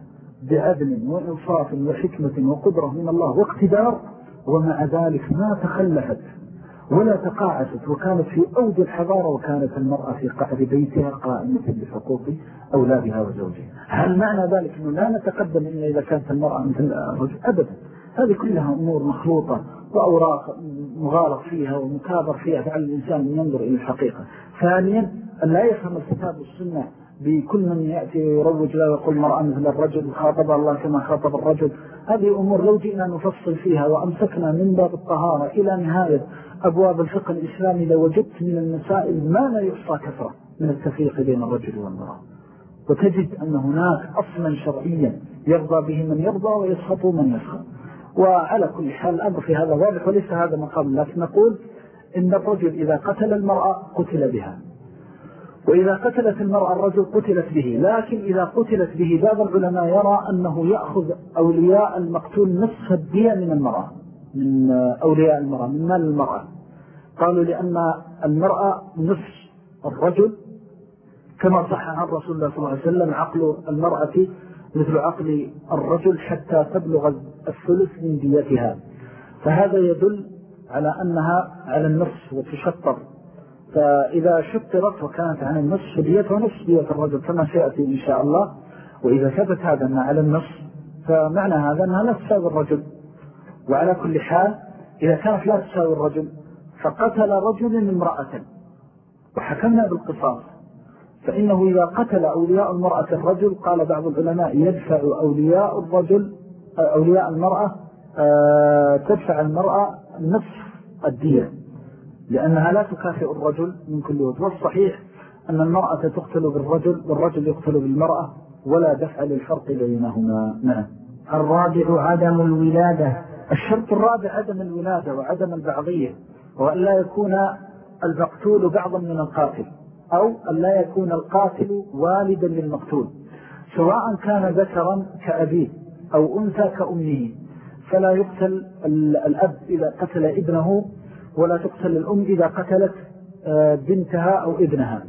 بعدل وإنصاف وحكمة وقدرة من الله واقتدار ومع ذلك ما تخلفت ولا تقاعست وكانت في أوج الحضارة وكانت المرأة في قعر بيتها قائمة بحقوق أولادها وزوجها. هل معنى ذلك أنه لا نتقدم إلا إذا كانت المرأة مثل الرجل؟ أبدا. هذه كلها أمور مخلوطة وأوراق مغالط فيها ومكابر فيها فعل الإنسان ينظر إلى الحقيقة. ثانيا أن لا يفهم الكتاب والسنة بكل من يأتي يروج لا يقول مرأة مثل الرجل خاطب الله كما خاطب الرجل. هذه أمور لو جئنا نفصل فيها وأمسكنا من باب الطهارة إلى نهاية أبواب الفقه الإسلامي لوجدت من المسائل ما لا يحصى كثرة من التفريق بين الرجل والمرأة. وتجد أن هناك أصلا شرعيا يرضى به من يرضى ويسخط من يسخط. وعلى كل حال الأمر في هذا واضح وليس هذا مقام لكن نقول إن الرجل إذا قتل المرأة قتل بها. وإذا قتلت المرأة الرجل قتلت به لكن إذا قتلت به بعض العلماء يرى أنه يأخذ أولياء المقتول نصف الدية من المرأة. من أولياء المرأة من مال المرأة. قالوا لأن المرأة نصف الرجل كما صح عن رسول الله صلى الله عليه وسلم عقل المرأة مثل عقل الرجل حتى تبلغ الثلث من ديتها. فهذا يدل على أنها على النصف وتشطر. فإذا شطرت وكانت عن النصف ديتها نصف دية الرجل كما سيأتي إن شاء الله. وإذا ثبت هذا أنها على النصف فمعنى هذا أنها لا تساوي الرجل. وعلى كل حال إذا كانت لا تساوي الرجل فقتل رجل امرأة. وحكمنا بالقصاص. فإنه إذا قتل أولياء المرأة الرجل قال بعض العلماء يدفع أولياء الرجل أولياء المرأة آه، تدفع المرأة نصف الدية لأنها لا تكافئ الرجل من كل وجه. والصحيح أن المرأة تقتل بالرجل والرجل يقتل بالمرأة ولا دفع للفرق بينهما. نعم. الرابع عدم الولادة. الشرط الرابع عدم الولادة وعدم البعضية وأن لا يكون المقتول بعضا من القاتل أو أن لا يكون القاتل والدا للمقتول سواء كان ذكرا كأبيه أو أنثى كأمه. فلا يقتل الأب إذا قتل ابنه ولا تقتل الأم إذا قتلت آه، بنتها أو ابنها.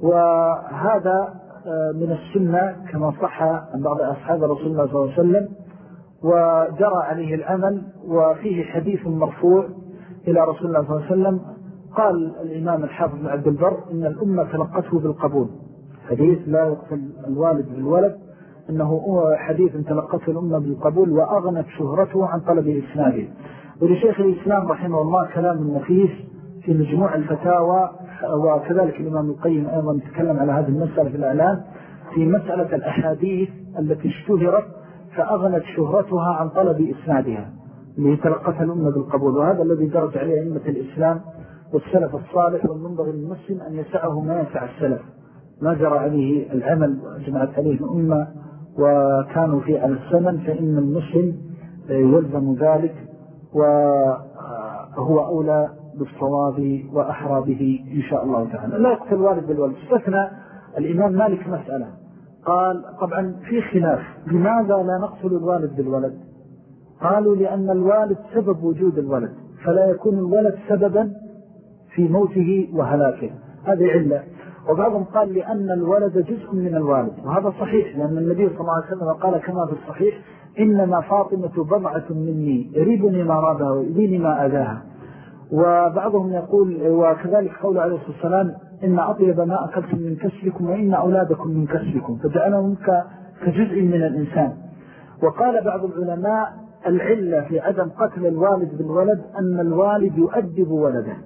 وهذا آه، من السنة كما صح عن بعض أصحاب رسول الله صلى الله عليه وسلم وجرى عليه الأمل وفيه حديث مرفوع إلى رسول الله صلى الله عليه وسلم. قال الإمام الحافظ عبد البر إن الأمة تلقته بالقبول. حديث لا يقتل الوالد بالولد هو حديث تلقته الأمة بالقبول وأغنت شهرته عن طلب إسناده ولشيخ الإسلام رحمه الله كلام نفيس في مجموع الفتاوى وكذلك الإمام القيم أيضا تكلم على هذه المسألة في الإعلان في مسألة الأحاديث التي اشتهرت فأغنت شهرتها عن طلب إسنادها اللي تلقتها الأمة بالقبول. وهذا الذي درج عليه أئمة الإسلام والسلف الصالح والمنبغ المسلم أن يسعه ما يسع السلف. ما جرى عليه العمل جمعت عليه الأمة وكانوا في على السمن فإن المسلم يلزم ذلك وهو أولى بالصواب وأحرى به إن شاء الله تعالى. لا يقتل الوالد بالوالد استثنى الإمام مالك مسألة. قال طبعا في خلاف. لماذا لا نقتل الوالد بالولد؟ قالوا لأن الوالد سبب وجود الولد فلا يكون الولد سببا في موته وهلاكه. هذه علة. وبعضهم قال لأن الولد جزء من الوالد وهذا صحيح لأن النبي صلى الله عليه وسلم قال كما في الصحيح إنما فاطمة بضعة مني يريبني ما رابها ويريني ما أذاها. وبعضهم يقول وكذلك قول عليه الصلاة والسلام إن أطيب ما أكلتم من كسبكم وإن أولادكم من كسبكم فجعلهم كجزء من الإنسان. وقال بعض العلماء العلة في عدم قتل الوالد بالولد أن الوالد يؤدب ولده.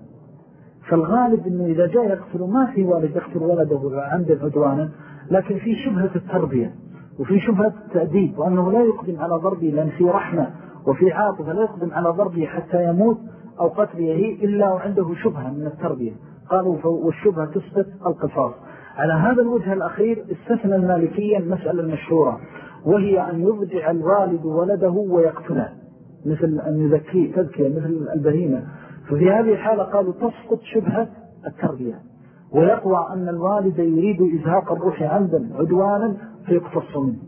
فالغالب أنه إذا جاء يقتل ما في والد يقتل ولده عند عدوانا لكن في شبهة التربية وفي شبهة التأديب وأنه لا يقدم على ضربه لأن في رحمة وفي عاطفة لا يقدم على ضربه حتى يموت أو قتله إلا وعنده شبهة من التربية. قالوا والشبهة تثبت القصاص. على هذا الوجه الأخير استثنى المالكية المسألة المشهورة وهي أن يضجع الوالد ولده ويقتله. مثل أن يذكيه تذكية مثل البهيمة. ففي هذه الحالة قالوا تسقط شبهة التربية. ويقوى أن الوالد يريد إزهاق الروح عمدا عدوانا فيقتص منه.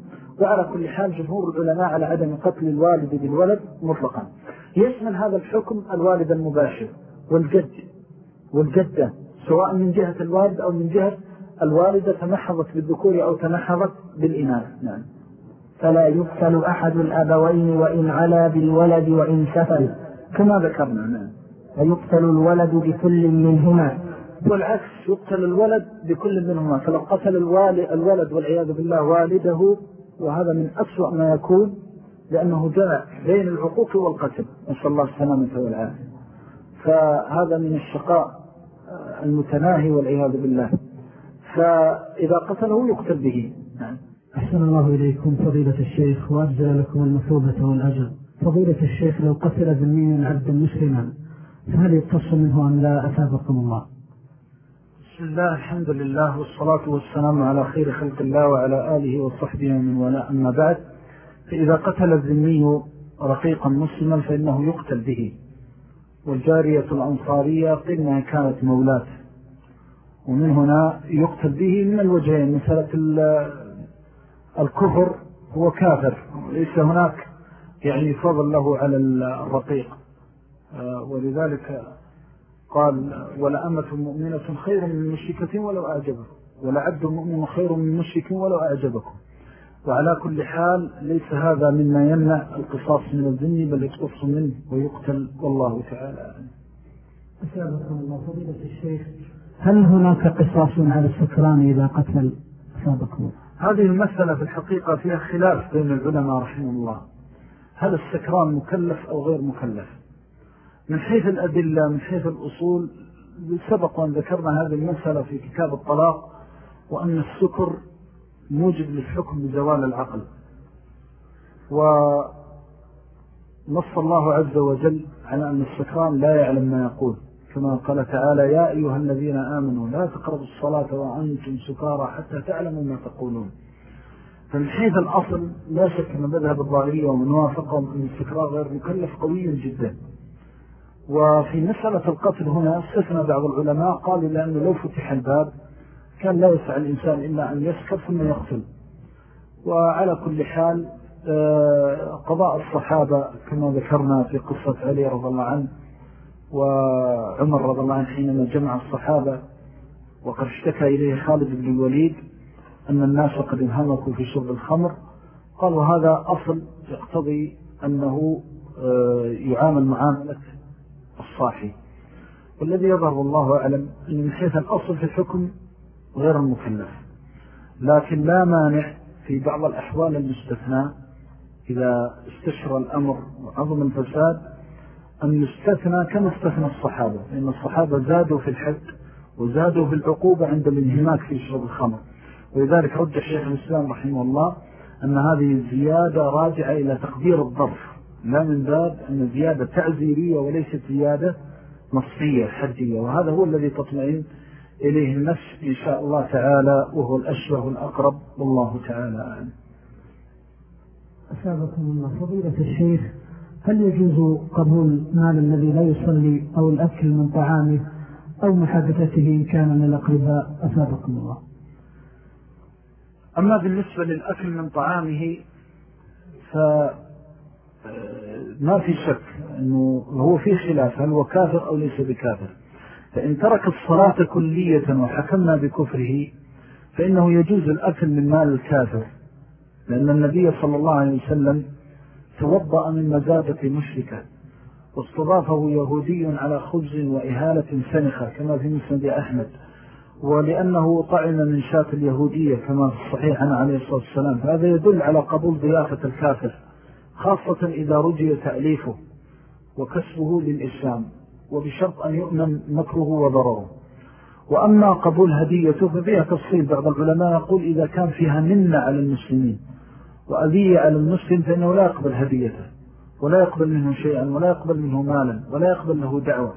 وعلى كل حال جمهور العلماء على عدم قتل الوالد بالولد مطلقا. يشمل هذا الحكم الوالد المباشر والجد. والجدة سواء من جهة الوالد أو من جهة الوالدة تنحضت بالذكور أو تنحضت بالإناث. نعم. فلا يقتل أحد الأبوين وإن علا بالولد وإن سفل كما ذكرنا نعم. ويقتل الولد بكل منهما. والعكس يقتل الولد بكل منهما. فلو قتل الولد والعياذ بالله والده وهذا من أسوأ ما يكون لأنه جاء بين العقوق والقتل. نسأل الله السلامة والعافية. فهذا من الشقاء. المتناهي والعياذ بالله. فإذا قتله يقتل به. نعم. أحسن الله إليكم فضيلة الشيخ وأجزل لكم المثوبة والأجر. فضيلة الشيخ لو قتل ذميا عبدا مسلما فهل يقتص منه أم لا؟ أثابكم الله. بسم الله الحمد لله والصلاة والسلام على خير خلق الله وعلى آله وصحبه ومن ولا أما بعد فإذا قتل الذمي رقيقا مسلما فإنه يقتل به. والجارية الأنصارية قلنا كانت مولاة. ومن هنا يقتل به من الوجهين مثلة الكفر هو كافر. ليس هناك يعني فضل له على الرقيق. آه، ولذلك قال ولأمة مؤمنة خير من مشركة ولو أعجبه ولعبد مؤمن خير من مشرك ولو أعجبكم. وعلى كل حال ليس هذا مما يمنع القصاص من الذنب بل يقتص منه ويقتل والله تعالى أسابقكم الله فضيلة الشيخ هل هناك قصاص على السكران إذا قتل؟ أسابقكم هذه المسألة في الحقيقة فيها خلاف بين العلماء رحمه الله. هل السكران مكلف أو غير مكلف؟ من حيث الأدلة من حيث الأصول سبق أن ذكرنا هذه المسألة في كتاب الطلاق وأن السكر موجب للحكم بزوال العقل. ونص الله عز وجل على أن السكران لا يعلم ما يقول. كما قال تعالى يا أيها الذين آمنوا لا تقربوا الصلاة وأنتم سكارى حتى تعلموا ما تقولون. فمن حيث الأصل لا شك أن مذهب الظاهرية ومن وافقهم أن السكرار غير مكلف قوي جدا. وفي مسألة القتل هنا استثنى بعض العلماء قالوا لأنه لو فتح الباب كان لا يسعى الإنسان إلا أن يسكر ثم يقتل. وعلى كل حال آه، قضاء الصحابة كما ذكرنا في قصة علي رضي الله عنه وعمر رضي الله عنه حينما جمع الصحابة وقد اشتكى إليه خالد بن الوليد أن الناس قد انهمكوا في شرب الخمر. قالوا هذا أصل يقتضي أنه آه، يعامل معاملة الصاحي. والذي يظهر الله أعلم أن من حيث الأصل في الحكم غير المكلف. لكن لا مانع في بعض الأحوال المستثنى إذا استشرى الأمر وعظم الفساد أن يستثنى كما استثنى الصحابة لأن الصحابة زادوا في الحد وزادوا في العقوبة عند الانهماك في شرب الخمر. ولذلك رد الشيخ الإسلام رحمه الله أن هذه الزيادة راجعة إلى تقدير الظرف لا من باب أن زيادة تعزيرية وليست زيادة نصفية حدية وهذا هو الذي تطمئن إليه النفس إن شاء الله تعالى وهو الأشبه والأقرب والله تعالى أعلم. أسابقكم الله. فضيلة الشيخ هل يجوز قبول مال الذي لا يصلي أو الأكل من طعامه أو محادثته إن كان من الأقرباء؟ أسابقكم الله. أما بالنسبة للأكل من طعامه فما في شك أنه هو في خلاف هل هو كافر أو ليس بكافر. فإن ترك الصلاة كلية وحكمنا بكفره فإنه يجوز الأكل من مال الكافر لأن النبي صلى الله عليه وسلم توضأ من مزادة مشركة واستضافه يهودي على خبز وإهالة سنخة كما في مسند أحمد ولأنه طعم من شاة اليهودية كما في الصحيح عن عليه الصلاة والسلام. فهذا يدل على قبول ضيافة الكافر خاصة إذا رجي تأليفه وكسبه للإسلام. وبشرط أن يؤمن مكره وضرره. وأما قبول هديته ففيها تفصيل. بعض العلماء يقول إذا كان فيها منة على المسلمين وأذية على المسلم فإنه لا يقبل هديته ولا يقبل منه شيئا ولا يقبل منه مالا ولا يقبل له دعوة.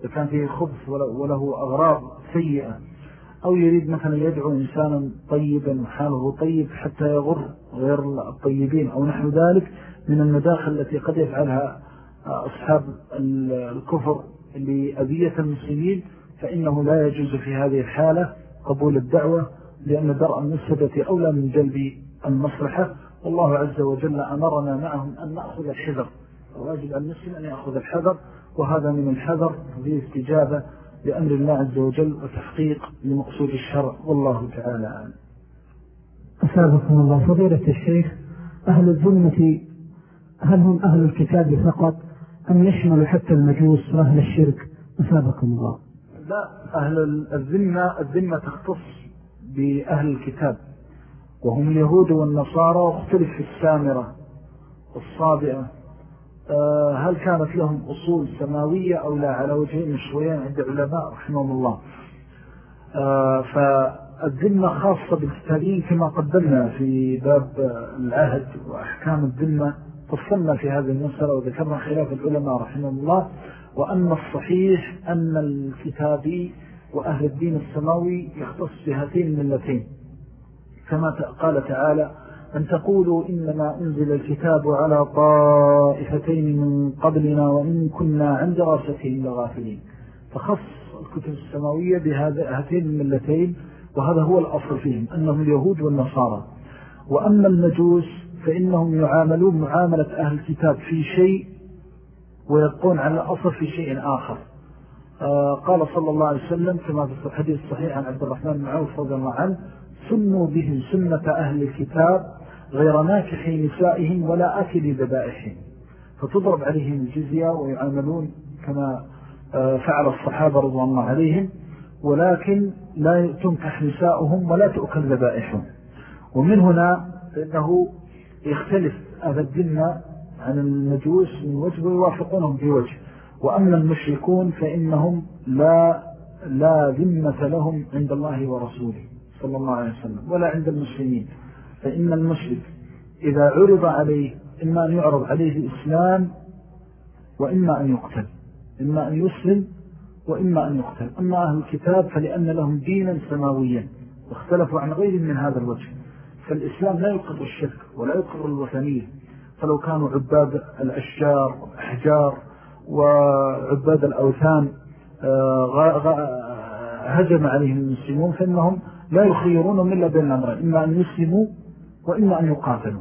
إذا كان فيه خبث وله أغراض سيئة أو يريد مثلا يدعو إنسانا طيبا وحاله طيب حتى يغر غير الطيبين أو نحو ذلك من المداخل التي قد يفعلها أصحاب الكفر لأذية المسلمين فإنه لا يجوز في هذه الحالة قبول الدعوة لأن درء المسدة أولى من جلب المصلحة. والله عز وجل أمرنا معهم أن نأخذ الحذر. الواجب على المسلم أن يأخذ الحذر وهذا من الحذر في استجابة لأمر الله عز وجل وتحقيق لمقصود الشرع. والله تعالى أعلم. أسابقكم الله. فضيلة الشيخ أهل الذمة هل هم أهل الكتاب فقط؟ أم يشمل حتى المجوس وأهل الشرك؟ أسابقكم الله. لا أهل الذمة الذمة تختص بأهل الكتاب وهم اليهود والنصارى واختلف في السامرة والصابئة آه، هل كانت لهم أصول سماوية أو لا؟ على وجهين مشويين عند علماء رحمهم الله. آه، فالذمة خاصة بالكتابين كما قدمنا في باب العهد وأحكام الذمة. فصلنا في هذه المسألة وذكرنا خلاف العلماء رحمهم الله وأن الصحيح أن الكتابي وأهل الدين السماوي يختص بهاتين الملتين. كما قال تعالى أن تقولوا إنما أنزل الكتاب على طائفتين من قبلنا وإن كنا عن دراستهم لغافلين. فخص الكتب السماوية بهاتين الملتين وهذا هو الأصل فيهم أنهم اليهود والنصارى. وأما المجوس فإنهم يعاملون معاملة أهل الكتاب في شيء ويبقون على الأصل في شيء آخر. آه قال صلى الله عليه وسلم كما في الحديث الصحيح عن عبد الرحمن بن عوف رضي الله عنه سنوا بهم سنة أهل الكتاب غير ناكح نسائهم ولا أكل ذبائحهم. فتضرب عليهم الجزية ويعاملون كما آه، فعل الصحابة رضي الله عليهم ولكن لا تنكح نساؤهم ولا تؤكل ذبائحهم. ومن هنا فإنه يختلف أهل الدنة عن المجوس من وجه ويوافقونهم في وجه. وأما المشركون فإنهم لا لا ذمة لهم عند الله ورسوله صلى الله عليه وسلم ولا عند المسلمين. فإن المشرك إذا عرض عليه إما أن يعرض عليه الإسلام وإما أن يقتل إما أن يسلم وإما أن يقتل. أما أهل الكتاب فلأن لهم دينا سماويا واختلفوا عن غير من هذا الوجه. فالإسلام لا يقر الشرك ولا يقر الوثنية. فلو كانوا عباد الأشجار والأحجار وعباد الأوثان آه، هجم عليهم المسلمون فإنهم لا يخيرونهم إلا بين الأمرين إما أن يسلموا وإما أن يقاتلوا.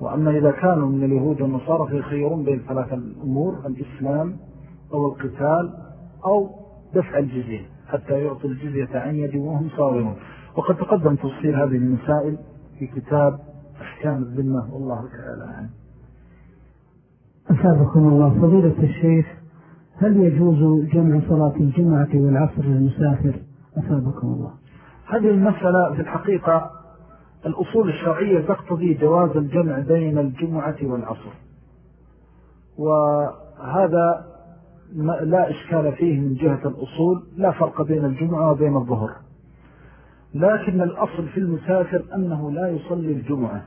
وأما إذا كانوا من اليهود والنصارى فيخيرون بين ثلاثة الأمور الإسلام أو القتال أو دفع الجزية حتى يعطوا الجزية عن يد وهم صاغرون. وقد تقدم تفصيل هذه المسائل في كتاب أحكام الذمة والله تعالى عنه أسابقكم الله. فضيلة الشيخ هل يجوز جمع صلاة الجمعة والعصر للمسافر؟ أسابقكم الله. هذه المسألة في الحقيقة الأصول الشرعية تقتضي جواز الجمع بين الجمعة والعصر. وهذا لا إشكال فيه من جهة الأصول لا فرق بين الجمعة وبين الظهر. لكن الأصل في المسافر أنه لا يصلي الجمعة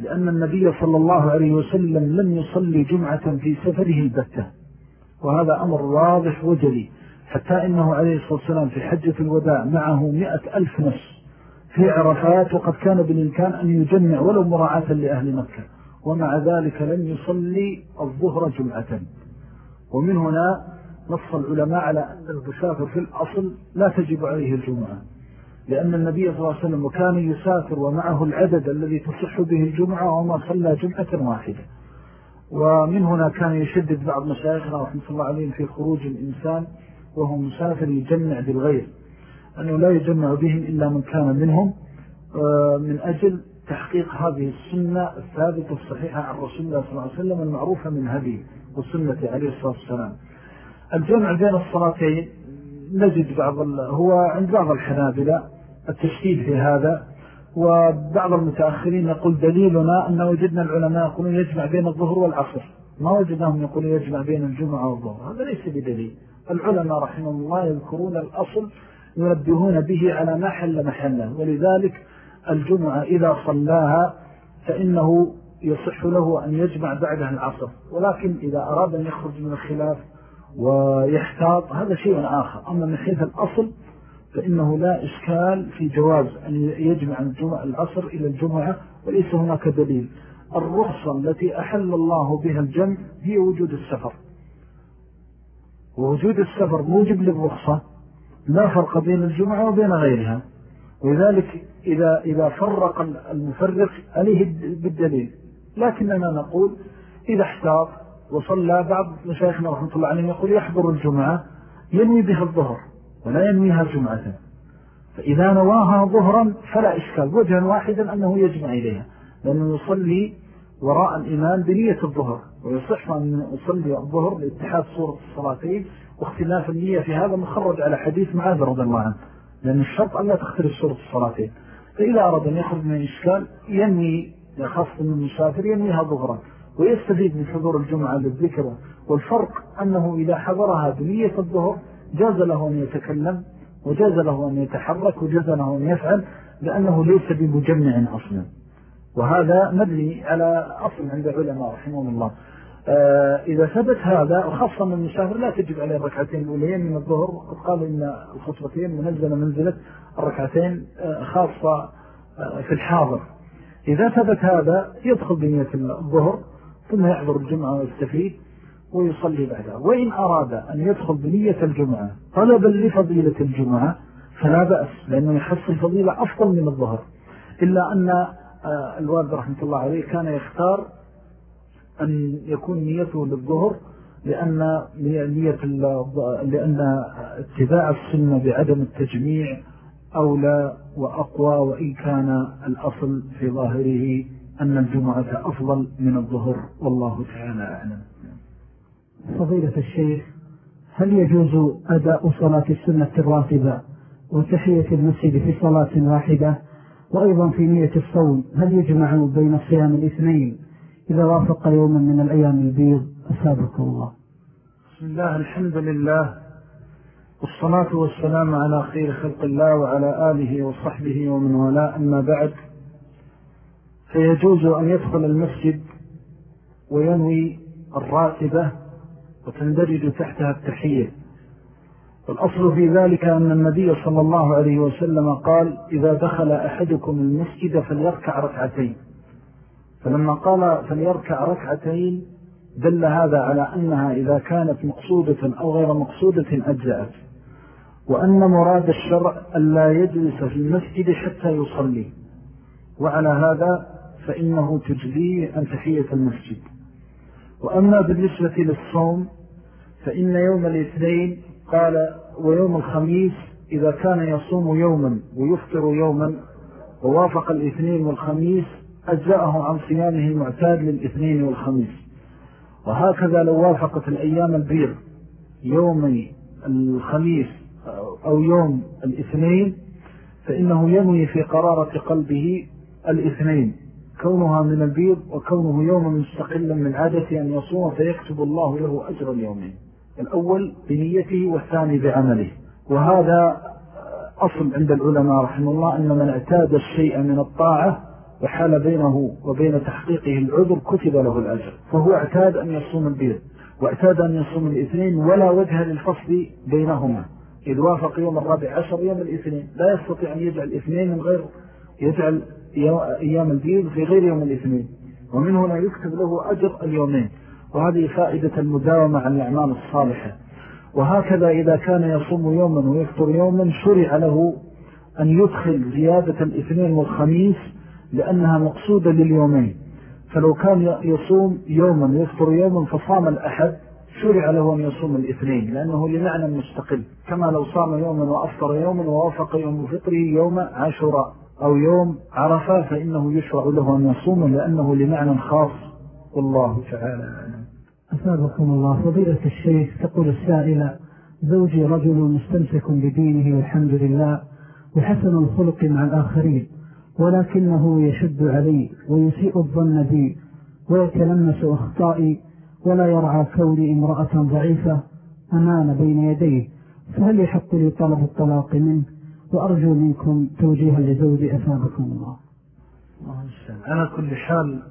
لأن النبي صلى الله عليه وسلم لم يصلي جمعة في سفره البتة وهذا أمر واضح وجلي حتى إنه عليه الصلاة والسلام في حجة الوداع معه مئة ألف نفس. في عرفات وقد كان بالإمكان أن يجمع ولو مراعاة لأهل مكة ومع ذلك لم يصلي الظهر جمعة. ومن هنا نص العلماء على أن المسافر في الأصل لا تجب عليه الجمعة. لأن النبي صلى الله عليه وسلم كان يسافر ومعه العدد الذي تصح به الجمعة وما صلى جمعة واحدة. ومن هنا كان يشدد بعض مشايخنا رحمة الله عليهم في خروج الإنسان وهو مسافر يجمع بالغير. أنه لا يجمع بهم إلا من كان منهم آه، من أجل تحقيق هذه السنة الثابتة الصحيحة عن رسول الله صلى الله عليه وسلم المعروفة من هدي والسنة عليه الصلاة والسلام. الجمع بين الصلاتين نجد بعض هو عند بعض الحنابلة التشكيل في هذا وبعض المتأخرين يقول دليلنا أن وجدنا العلماء يقولون يجمع بين الظهر والعصر. ما وجدناهم يقولون يجمع بين الجمعة والظهر. هذا ليس بدليل. العلماء رحمه الله يذكرون الأصل ينبهون به على ما حل محله ولذلك الجمعة إذا صلاها فإنه يصح له أن يجمع بعدها العصر. ولكن إذا أراد أن يخرج من الخلاف ويحتاط هذا شيء آخر. أما من حيث الأصل فإنه لا إشكال في جواز أن يجمع العصر إلى الجمعة وليس هناك دليل. الرخصة التي أحل الله بها الجمع هي وجود السفر. ووجود السفر موجب للرخصة لا فرق بين الجمعة وبين غيرها. ولذلك إذا, إذا فرق المفرق عليه بالدليل. لكننا نقول إذا احتاط وصلى بعض مشايخنا رحمة الله عليهم يقول يحضر الجمعة ينوي بها الظهر. ولا ينويها جمعة. فإذا نواها ظهرا فلا إشكال. وجها واحدا أنه يجمع إليها. لأنه يصلي وراء الإمام بنية الظهر. ويصح أن يصلي الظهر لاتحاد صورة الصلاتين واختلاف النية في هذا مخرج على حديث معاذ رضي الله عنه. لأن الشرط أن لا تختلف صورة الصلاتين. فإذا أراد أن يخرج من الإشكال ينوي خاصة من المسافر ينويها ظهرا. ويستفيد من حضور الجمعة للذكر. والفرق أنه إذا حضرها بنية الظهر جاز له أن يتكلم وجاز له أن يتحرك وجاز له أن يفعل لأنه ليس بمجمع أصلا. وهذا مبني على أصل عند علماء رحمه الله. آه، إذا ثبت هذا وخاصة من المسافر لا تجب عليه الركعتين الأوليين من الظهر. وقد قالوا إن الخطبتين منزلة منزلة الركعتين آه، خاصة آه، في الحاضر. إذا ثبت هذا يدخل بنية الظهر ثم يحضر الجمعة ويستفيد. ويصلي بعدها. وإن أراد أن يدخل بنية الجمعة طلبا لفضيلة الجمعة فلا بأس لأنه يحصل فضيلة أفضل من الظهر. إلا أن الوالد رحمة الله عليه كان يختار أن يكون نيته للظهر لأن, نية لأن اتباع السنة بعدم التجميع أولى وأقوى وإن كان الأصل في ظاهره أن الجمعة أفضل من الظهر. والله تعالى أعلم. فضيلة الشيخ هل يجوز أداء صلاة السنة الراتبة وتحية المسجد في صلاة واحدة؟ وأيضا في نية الصوم هل يجمع بين صيام الاثنين إذا وافق يوما من الأيام البيض؟ أسابق الله. بسم الله الحمد لله والصلاة والسلام على خير خلق الله وعلى آله وصحبه ومن ولاء أما بعد فيجوز أن يدخل المسجد وينوي الراتبة وتندرج تحتها التحية. والأصل في ذلك أن النبي صلى الله عليه وسلم قال إذا دخل أحدكم المسجد فليركع ركعتين. فلما قال فليركع ركعتين دل هذا على أنها إذا كانت مقصودة أو غير مقصودة أجزأت. وأن مراد الشرع ألا يجلس في المسجد حتى يصلي. وعلى هذا فإنه تجزيه أن تحية المسجد. وأما بالنسبة للصوم فإن يوم الاثنين قال ويوم الخميس إذا كان يصوم يوما ويفطر يوما ووافق الاثنين والخميس أجزاءه عن صيامه المعتاد للاثنين والخميس. وهكذا لو وافقت الأيام البيض يوم الخميس أو يوم الاثنين فإنه ينوي في قرارة قلبه الاثنين كونها من البيض وكونه يوما مستقلا من عادة أن يصوم فيكتب الله له أجر اليومين. الأول بنيته والثاني بعمله. وهذا أصل عند العلماء رحمه الله أن من اعتاد الشيء من الطاعة وحال بينه وبين تحقيقه العذر كتب له الأجر. فهو اعتاد أن يصوم البيض واعتاد أن يصوم الاثنين ولا وجه للفصل بينهما. إذ وافق يوم الرابع عشر يوم الاثنين. لا يستطيع أن يجعل الاثنين من غير يجعل أيام البيض في غير يوم الاثنين. ومن هنا يكتب له أجر اليومين. وهذه فائدة المداومة عن الأعمال الصالحة. وهكذا إذا كان يصوم يوما ويفطر يوما شرع له أن يدخل زيادة الاثنين والخميس لأنها مقصودة لليومين. فلو كان يصوم يوما ويفطر يوما فصام الأحد شرع له أن يصوم الاثنين لأنه لمعنى مستقل. كما لو صام يوما وأفطر يوما ووافق يوم فطره يوم عاشوراء أو يوم عرفة فإنه يشرع له أن يصوم لأنه لمعنى خاص. والله تعالى أثابكم الله. فضيلة الشيخ تقول السائلة زوجي رجل مستمسك بدينه والحمد لله وحسن الخلق مع الآخرين ولكنه يشد علي ويسيء الظن بي ويتلمس أخطائي ولا يرعى كوني امرأة ضعيفة أمان بين يديه. فهل يحق لي طلب الطلاق منه؟ وأرجو منكم توجيها لزوجي. أثابكم الله. على كل حال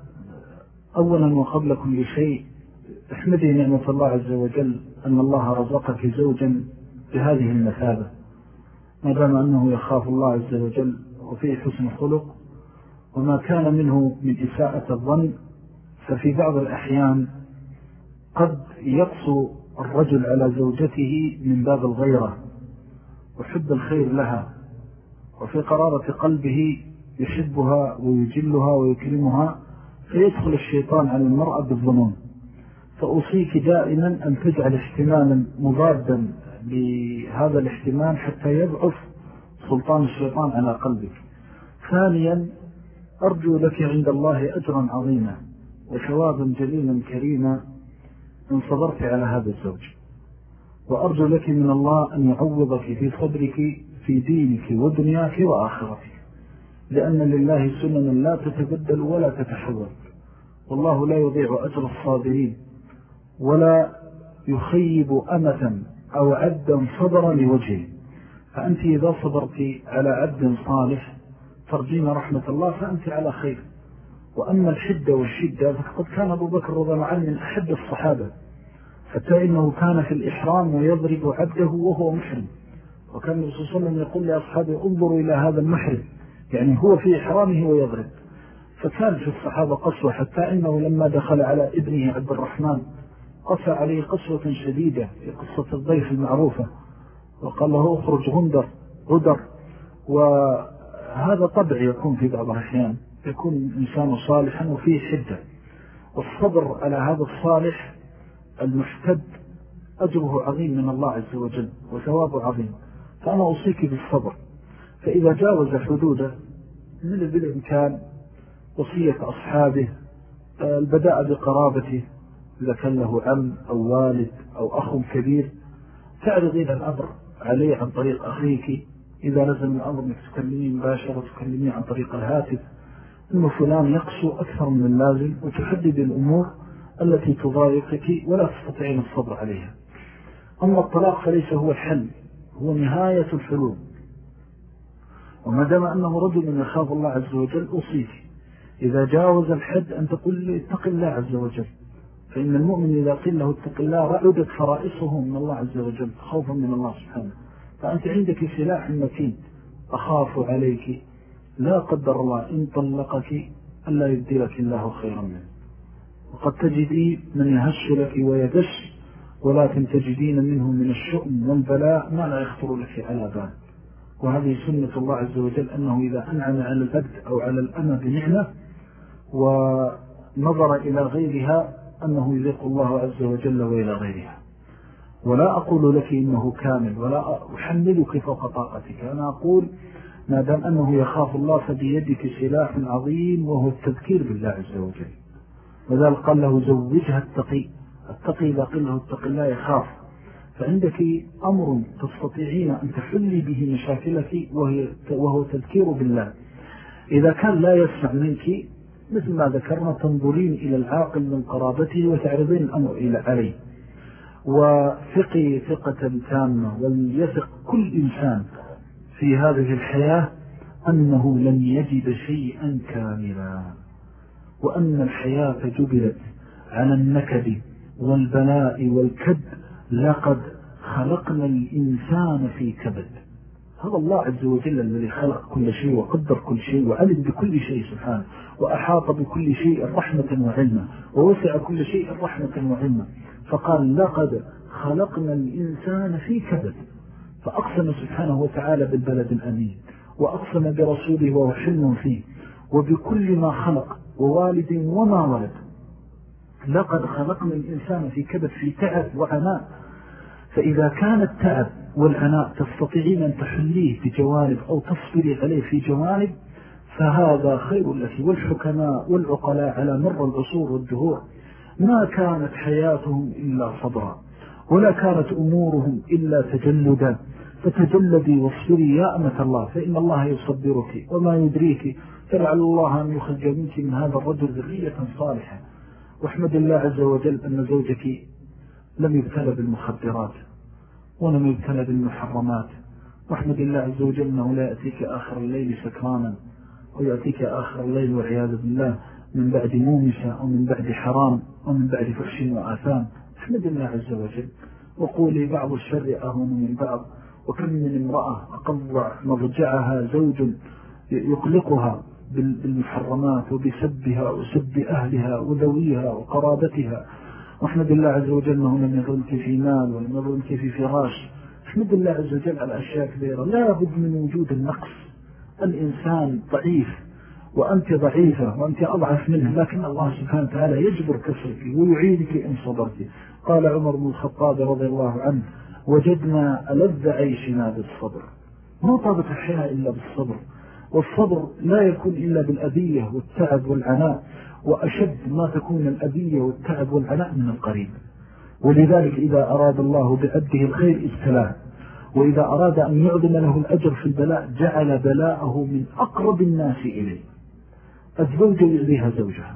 أولا وقبل كل شيء احمدي نعمة الله عز وجل أن الله رزقك زوجا بهذه المثابة. ما دام أنه يخاف الله عز وجل وفيه حسن خلق وما كان منه من إساءة الظن ففي بعض الأحيان قد يقصو الرجل على زوجته من باب الغيرة وحب الخير لها وفي قرارة قلبه يحبها ويجلها ويكرمها فيدخل الشيطان على المرأة بالظنون. فأوصيك دائما أن تجعل احتمالا مضادا لهذا الاحتمال حتى يضعف سلطان الشيطان على قلبك. ثانيا أرجو لك عند الله أجرا عظيما وثوابا جليلا كريما إن صبرت على هذا الزوج. وأرجو لك من الله أن يعوضك في صبرك في دينك ودنياك وآخرتك. لأن لله سنن لا تتبدل ولا تتحول. والله لا يضيع أجر الصابرين. ولا يخيب أمة أو عبدا صبرا لوجهه. فأنت إذا صبرت على عبد صالح ترجين رحمة الله فأنت على خير. وأما الحدة والشدة فقد كان أبو بكر رضا معا من أحد الصحابة. حتى إنه كان في الإحرام ويضرب عبده وهو محرم. وكان النبي صلى الله عليه وسلم يقول لأصحابه انظروا إلى هذا المحرم. يعني هو في إحرامه ويضرب. فكان في الصحابة قصوة حتى إنه لما دخل على ابنه عبد الرحمن قصى عليه قصوة شديدة في قصة الضيف المعروفة وقال له اخرج غندر غدر. وهذا طبع يكون في بعض الأحيان يكون إنسان صالحا وفيه حدة والصبر على هذا الصالح المحتد أجره عظيم من الله عز وجل وثوابه عظيم. فأنا أوصيك بالصبر. فإذا جاوز حدوده من بالإمكان وصية أصحابه البداء بقرابته إذا كان له عم أو والد أو أخ كبير تعرضين الأمر عليه عن طريق أخيك. إذا لزم الأمر أنك تكلمين مباشرة تكلمين عن طريق الهاتف أنه فلان يقسو أكثر من اللازم وتحدد الأمور التي تضايقك ولا تستطيعين الصبر عليها. أما الطلاق فليس هو الحل هو نهاية الحلول. وما دام أنه رجل يخاف الله عز وجل أصيك إذا جاوز الحد أن تقول لي اتق الله عز وجل. فإن المؤمن إذا قيل له اتق الله رعدت فرائصه من الله عز وجل خوفا من الله سبحانه. فأنت عندك سلاح متين أخاف عليك لا قدر الله إن طلقك ألا يبدلك الله خيرا منه. وقد تجدي من يهش لك ويدش ولكن تجدين منه من الشؤم والبلاء ما لا يخطر لك على بال. وهذه سنة الله عز وجل أنه إذا أنعم على الأبد أو على الأمة بنعمة ونظر إلى غيرها أنه يذيق الله عز وجل وإلى غيرها. ولا أقول لك إنه كامل ولا أحملك فوق طاقتك. أنا أقول ما دام أنه يخاف الله فبيدك سلاح عظيم وهو التذكير بالله عز وجل. وذلك قال له زوجها التقي. التقي إذا قل له التقي لا يخاف. فعندك أمر تستطيعين أن تحلي به مشاكلك وهو تذكير بالله. إذا كان لا يسمع منك مثل ما ذكرنا تنظرين إلى العاقل من قرابته وتعرضين الأمر إلى عليه. وثقي ثقة تامة وليثق كل إنسان في هذه الحياة أنه لن يجد شيئا كاملا. وأن الحياة جبلت على النكد والبلاء والكد لقد خلقنا الإنسان في كبد. هذا الله عز وجل الذي خلق كل شيء وقدر كل شيء وعلم بكل شيء سبحانه وأحاط بكل شيء رحمة وعلمة ووسع كل شيء رحمة وعلمة فقال لقد خلقنا الإنسان في كبد فأقسم سبحانه وتعالى بالبلد الأمين وأقسم برسوله وهو حلم فيه وبكل ما خلق ووالد وما ولد لقد خلقنا الإنسان في كبد في تعب وعناء فإذا كان التعب والعناء تستطيعين أن تحليه في جوانب أو تصبري عليه في جوانب فهذا خير لك والحكماء والعقلاء على مر العصور والدهور. ما كانت حياتهم إلا صبرا ولا كانت أمورهم إلا تجلدا. فتجلدي واصبري يا أمة الله فإن الله يصبرك وما يدريك. فلعل الله أن يخرج منك من هذا الرجل ذرية صالحة. واحمد الله عز وجل أن زوجك لم يبتلى بالمخدرات. ولم يبتلى بالمحرمات واحمد الله عز وجل أنه لا يأتيك آخر الليل سكرانا ويأتيك آخر الليل والعياذ بالله من بعد مومسة أو من بعد حرام أو من بعد فحش وآثام. احمد الله عز وجل. وقولي بعض الشر أهون من بعض. وكم من امرأة أقضع مضجعها زوج يقلقها بالمحرمات وبسبها وسب أهلها وذويها وقرابتها. وأحمد الله عز وجل أنه لم يظلك في مال ولم يظلك في فراش أحمد الله عز وجل على أشياء كبيرة. لا بد من وجود النقص. الإنسان ضعيف وأنت ضعيفة وأنت أضعف منه لكن الله سبحانه وتعالى يجبر كسرك ويعيدك إن صبرت. قال عمر بن الخطاب رضي الله عنه وجدنا ألذ عيشنا بالصبر. ما طابت الحياة إلا بالصبر. والصبر لا يكون إلا بالأذية والتعب والعناء. وأشد ما تكون الأذية والتعب والعناء من القريب. ولذلك إذا أراد الله بعبده الخير ابتلاه. وإذا أراد أن يعظم له الأجر في البلاء جعل بلاءه من أقرب الناس إليه. الزوجة يؤذيها زوجها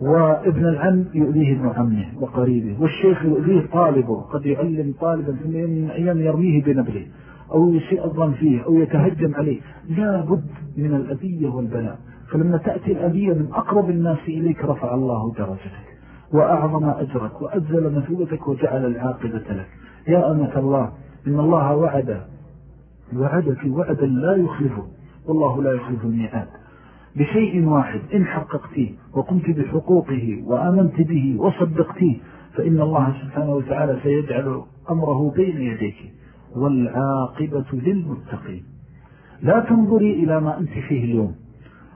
وابن العم يؤذيه ابن عمه وقريبه والشيخ يؤذيه طالبه قد يعلم طالبا في من أيام يرميه بنبله أو يسيء الظن فيه أو يتهجم عليه. لا بد من الأذية والبلاء. فلما تأتي الأذية من أقرب الناس إليك رفع الله درجتك وأعظم أجرك وأجزل مثوبتك وجعل العاقبة لك. يا أمة الله إن الله وعد وعدك وعدا لا يخلفه والله لا يخلف الميعاد بشيء واحد. إن حققتيه وقمت بحقوقه وآمنت به وصدقتيه فإن الله سبحانه وتعالى سيجعل أمره بين يديك. والعاقبة للمتقين. لا تنظري إلى ما أنت فيه اليوم.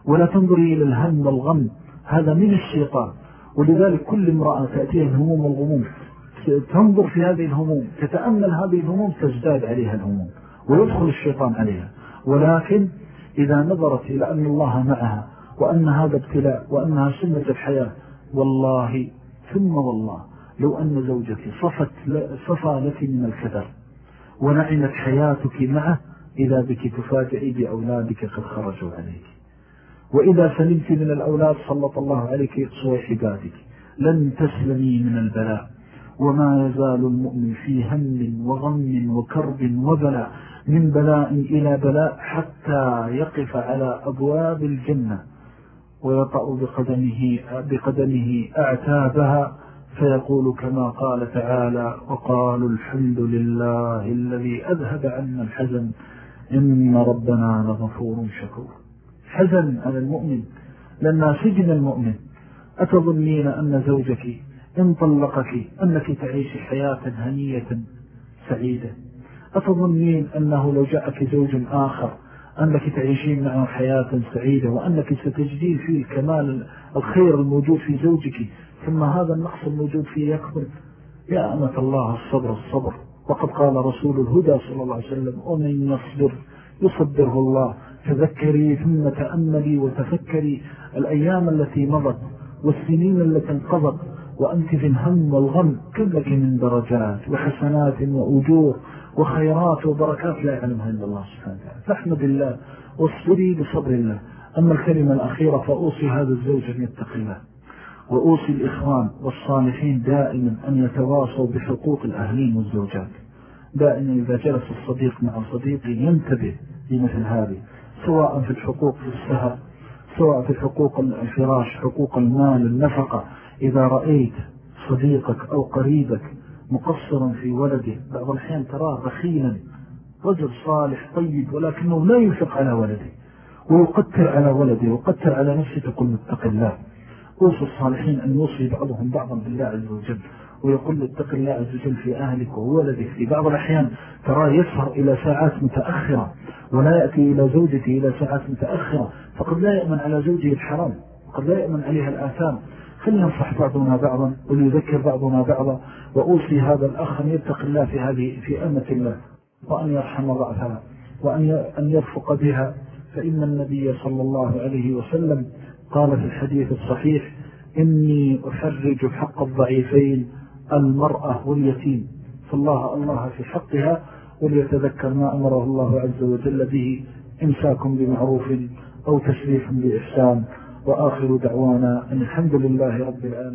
ولا تنظري إلى الهم والغم. هذا من الشيطان. ولذلك كل امرأة تأتيها الهموم والغموم. تنظر في هذه الهموم. تتأمل هذه الهموم تزداد عليها الهموم. ويدخل الشيطان عليها. ولكن إذا نظرت إلى أن الله معها وأن هذا ابتلاء وأنها سنة الحياة والله ثم والله لو أن زوجك صفت صفى لك من الكدر ونعمت حياتك معه إذا بك تفاجئي بأولادك قد خرجوا عليك. وإذا سلمت من الأولاد سلط الله عليك صوح عبادك لن تسلمي من البلاء. وما يزال المؤمن في هم وغم وكرب وبلاء من بلاء إلى بلاء حتى يقف على أبواب الجنة. ويطأ بقدمه, بقدمه أعتابها فيقول كما قال تعالى وقالوا الحمد لله الذي أذهب عنا الحزن إن ربنا لغفور شكور. حزن على المؤمن. لما سجن المؤمن أتظنين أن زوجك إن طلقك أنك تعيش حياة هنية سعيدة؟ أتظنين أنه لو جاءك زوج آخر أنك تعيشين معه حياة سعيدة وأنك ستجدين فيه الكمال الخير الموجود في زوجك ثم هذا النقص الموجود فيه يكبر. يا أمة الله الصبر الصبر. وقد قال رسول الهدى صلى الله عليه وسلم ومن يصبر يصبره الله. تذكري ثم تأملي وتفكري الأيام التي مضت والسنين التي انقضت وأنت في الهم والغم كم لك من درجات وحسنات وأجور وخيرات وبركات لا يعلمها إلا الله سبحانه وتعالى. فاحمد الله واصبري بصبر الله. أما الكلمة الأخيرة فأوصي هذا الزوج أن يتقي الله. وأوصي الإخوان والصالحين دائما أن يتواصوا بحقوق الأهلين والزوجات. دائما إذا جلس الصديق مع صديقه ينتبه لمثل هذه. سواء في الحقوق في السهر سواء في الحقوق الفراش حقوق المال النفقة. إذا رأيت صديقك أو قريبك مقصرا في ولده بعض الأحيان تراه بخيلا رجل صالح طيب ولكنه لا ينفق على ولده ويقتر على ولده ويقتر على نفسه تقول متق الله. أوصي الصالحين أن يوصي بعضهم بعضا بالله عز وجل. ويقول اتق الله عز وجل في أهلك وولدك. في بعض الأحيان ترى يسهر إلى ساعات متأخرة ولا يأتي إلى زوجته إلى ساعات متأخرة. فقد لا يأمن على زوجه الحرام وقد لا يأمن عليها الآثام. فلينصح بعضنا بعضا وليذكر بعضنا بعضا. وأوصي هذا الأخ أن يتق الله في هذه في أمة الله وأن يرحم ضعفها وأن يرفق بها. فإن النبي صلى الله عليه وسلم قال في الحديث الصحيح إني أحرج حق الضعيفين المرأة واليتيم. فالله الله في حقها وليتذكر ما أمره الله عز وجل به إمساكم بمعروف أو تشريف بإحسان. وآخر دعوانا الحمد لله رب العالمين.